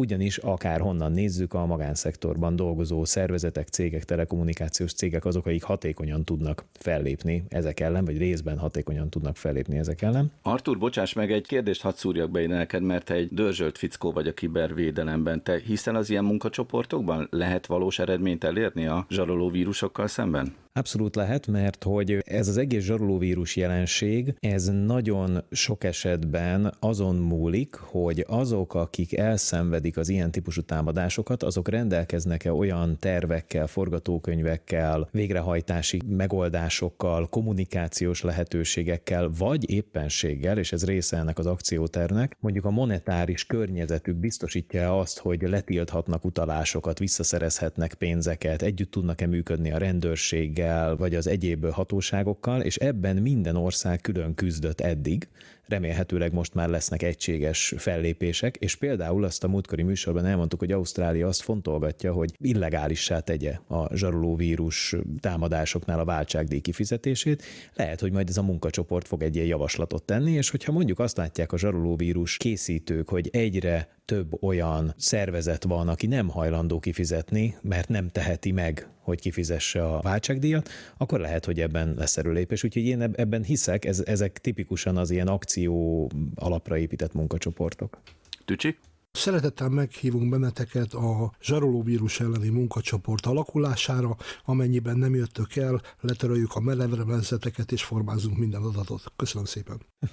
ugyanis akár honnan nézzük, a magánszektorban dolgozó szervezetek, cégek, telekommunikációs cégek azok, akik hatékonyan tudnak fellépni ezek ellen, vagy részben hatékonyan tudnak fellépni ezek ellen. Artur, bocsáss meg, egy kérdést hadd szúrjak be neked, mert te egy dörzsölt fickó vagy a kibervédelemben. Te hiszen az ilyen munkacsoportokban lehet valós eredményt elérni a zsaroló vírusokkal szemben? Abszolút lehet, mert hogy ez az egész zsarolóvírus jelenség, ez nagyon sok esetben azon múlik, hogy azok, akik elszenvedik az ilyen típusú támadásokat, azok rendelkeznek-e olyan tervekkel, forgatókönyvekkel, végrehajtási megoldásokkal, kommunikációs lehetőségekkel, vagy éppenséggel, és ez része ennek az akciótervnek, mondjuk a monetáris környezetük biztosítja azt, hogy letilthatnak utalásokat, visszaszerezhetnek pénzeket, együtt tudnak-e működni a rendőrség ügyészséggel, vagy az egyéb hatóságokkal, és ebben minden ország külön küzdött eddig, remélhetőleg most már lesznek egységes fellépések, és például azt a múltkori műsorban elmondtuk, hogy Ausztrália azt fontolgatja, hogy illegálissá tegye a zsarolóvírus támadásoknál a váltságdíj kifizetését. Lehet, hogy majd ez a munkacsoport fog egy ilyen javaslatot tenni, és hogyha mondjuk azt látják a zsarolóvírus készítők, hogy egyre több olyan szervezet van, aki nem hajlandó kifizetni, mert nem teheti meg, hogy kifizesse a váltságdíjat, akkor lehet, hogy ebben lesz erőlépés. Úgyhogy én ebben hiszek, ez, ezek tipikusan az ilyen akció alapra épített munkacsoportok. Tücsi? Szeretettel meghívunk benneteket a zsarolóvírus elleni munkacsoport alakulására, amennyiben nem jöttök el, letöröljük a melevremenzeteket és formázunk minden adatot. Köszönöm szépen.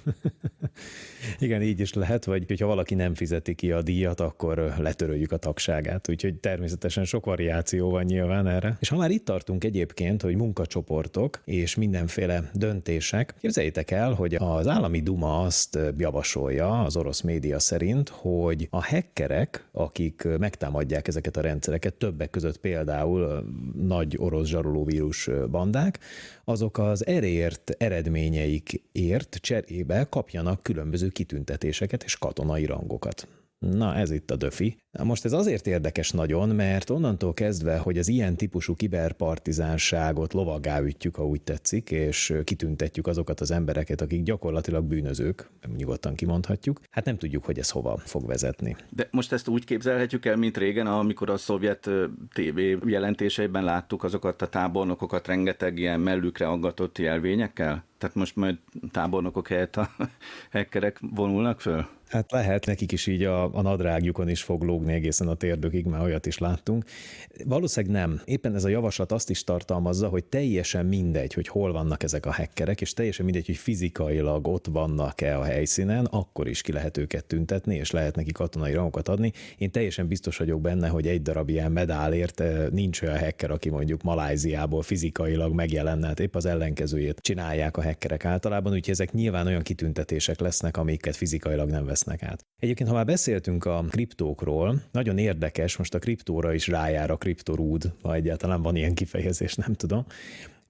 Igen, így is lehet, vagy hogyha valaki nem fizeti ki a díjat, akkor letöröljük a tagságát. Úgyhogy természetesen sok variáció van nyilván erre. És ha már itt tartunk egyébként, hogy munkacsoportok és mindenféle döntések, képzeljétek el, hogy az állami duma azt javasolja az orosz média szerint, hogy a hackerek, akik megtámadják ezeket a rendszereket, többek között például nagy orosz zsarolóvírus bandák, azok az erért eredményeikért cserébe kapjanak különböző kitüntetéseket és katonai rangokat. Na, ez itt a döfi. Most ez azért érdekes nagyon, mert onnantól kezdve, hogy az ilyen típusú kiberpartizánságot lovaggá ütjük, ha úgy tetszik, és kitüntetjük azokat az embereket, akik gyakorlatilag bűnözők, nyugodtan kimondhatjuk, hát nem tudjuk, hogy ez hova fog vezetni. De most ezt úgy képzelhetjük el, mint régen, amikor a szovjet TV jelentéseiben láttuk azokat a tábornokokat rengeteg ilyen mellükre aggatott jelvényekkel? Tehát most majd tábornokok helyett a hackerek vonulnak föl? Hát lehet, nekik is így a, a nadrágjukon is fog lógni egészen a térdökig, már olyat is láttunk. Valószínűleg nem. Éppen ez a javaslat azt is tartalmazza, hogy teljesen mindegy, hogy hol vannak ezek a hackerek, és teljesen mindegy, hogy fizikailag ott vannak-e a helyszínen, akkor is ki lehet őket tüntetni, és lehet neki katonai rangokat adni. Én teljesen biztos vagyok benne, hogy egy darab ilyen medálért eh, nincs olyan hacker, aki mondjuk Maláziából fizikailag megjelenne, hát épp az ellenkezőjét csinálják a hackerek általában, úgyhogy ezek nyilván olyan kitüntetések lesznek, amiket fizikailag nem vesznek át. Egyébként, ha már beszéltünk a kriptókról, nagyon érdekes, most a kriptóra is rájár a kriptorúd, ha egyáltalán van ilyen kifejezés, nem tudom,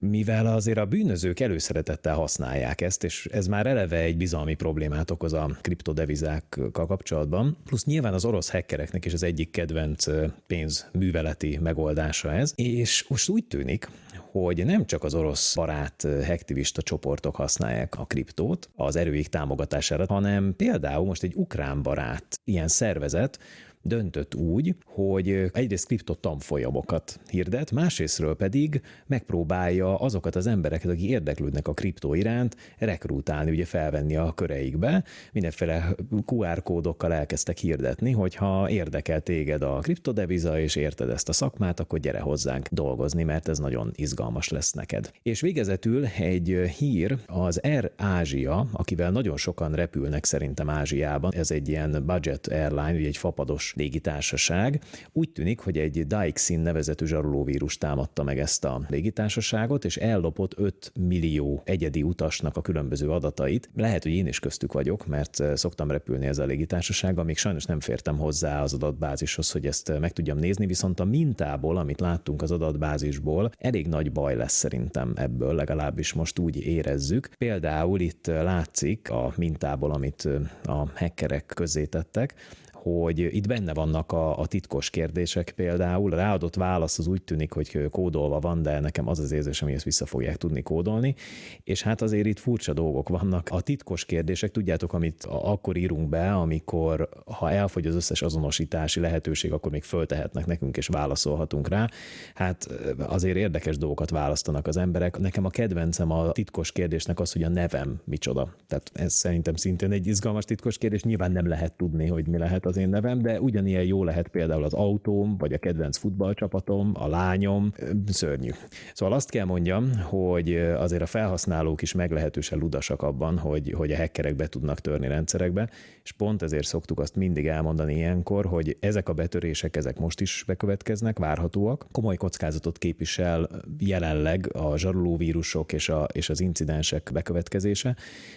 mivel azért a bűnözők előszeretettel használják ezt, és ez már eleve egy bizalmi problémát okoz a kriptodevizákkal kapcsolatban. Plusz nyilván az orosz hackereknek is az egyik kedvenc pénzműveleti megoldása ez, és most úgy tűnik, hogy nem csak az orosz barát hektivista csoportok használják a kriptót az erőik támogatására, hanem például most egy ukrán barát ilyen szervezet, döntött úgy, hogy egyrészt kriptot tanfolyamokat hirdet, másrésztről pedig megpróbálja azokat az embereket, akik érdeklődnek a kriptó iránt, rekrutálni, ugye felvenni a köreikbe. Mindenféle QR kódokkal elkezdtek hirdetni, hogy ha érdekel téged a kriptodeviza, és érted ezt a szakmát, akkor gyere hozzánk dolgozni, mert ez nagyon izgalmas lesz neked. És végezetül egy hír, az Air Ázsia, akivel nagyon sokan repülnek szerintem Ázsiában, ez egy ilyen budget airline, ugye egy fapados légitársaság. Úgy tűnik, hogy egy Daixin nevezetű zsarolóvírus támadta meg ezt a légitársaságot, és ellopott 5 millió egyedi utasnak a különböző adatait. Lehet, hogy én is köztük vagyok, mert eh, szoktam repülni ezzel a légitársasággal, még sajnos nem fértem hozzá az adatbázishoz, hogy ezt eh, meg tudjam nézni, viszont a mintából, amit láttunk az adatbázisból, elég nagy baj lesz szerintem ebből, legalábbis most úgy érezzük. Például itt eh, látszik a mintából, amit a hackerek közzétettek, hogy itt benne vannak a, a titkos kérdések például, ráadott válasz az úgy tűnik, hogy kódolva van, de nekem az az érzésem, hogy ezt vissza fogják tudni kódolni, és hát azért itt furcsa dolgok vannak. A titkos kérdések, tudjátok, amit akkor írunk be, amikor ha elfogy az összes azonosítási lehetőség, akkor még föltehetnek nekünk, és válaszolhatunk rá. Hát azért érdekes dolgokat választanak az emberek. Nekem a kedvencem a titkos kérdésnek az, hogy a nevem micsoda. Tehát ez szerintem szintén egy izgalmas titkos kérdés. Nyilván nem lehet tudni, hogy mi lehet az én nevem, de ugyanilyen jó lehet például az autóm, vagy a kedvenc futballcsapatom, a lányom, szörnyű. Szóval azt kell mondjam, hogy azért a felhasználók is meglehetősen ludasak abban, hogy, hogy a hackerek be tudnak törni rendszerekbe, és pont ezért szoktuk azt mindig elmondani ilyenkor, hogy ezek a betörések, ezek most is bekövetkeznek, várhatóak. Komoly kockázatot képvisel jelenleg a zsarolóvírusok és, a, és az incidensek bekövetkezése,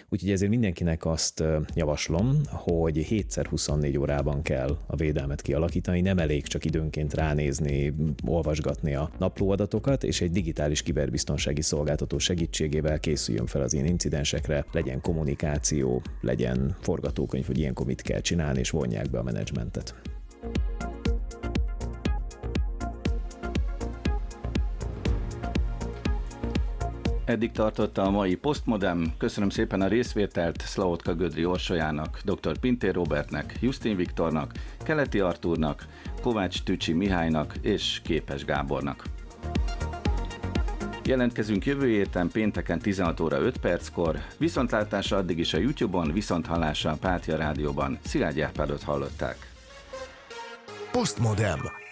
úgyhogy ezért mindenkinek azt javaslom, hogy 7x24 órában órában kell a védelmet kialakítani, nem elég csak időnként ránézni, olvasgatni a naplóadatokat, és egy digitális kiberbiztonsági szolgáltató segítségével készüljön fel az ilyen incidensekre, legyen kommunikáció, legyen forgatókönyv, hogy ilyenkor mit kell csinálni, és vonják be a menedzsmentet. Eddig tartotta a mai Postmodem. Köszönöm szépen a részvételt Szlaotka Gödri Orsolyának, dr. Pintér Robertnek, Justin Viktornak, Keleti Artúrnak, Kovács Tücsi Mihálynak és Képes Gábornak. Jelentkezünk jövő héten pénteken 16 óra 5 perckor, viszontlátásra addig is a YouTube-on, viszont hallásra a Pátia Rádióban. Szilágy Árpádot hallották. Postmodem.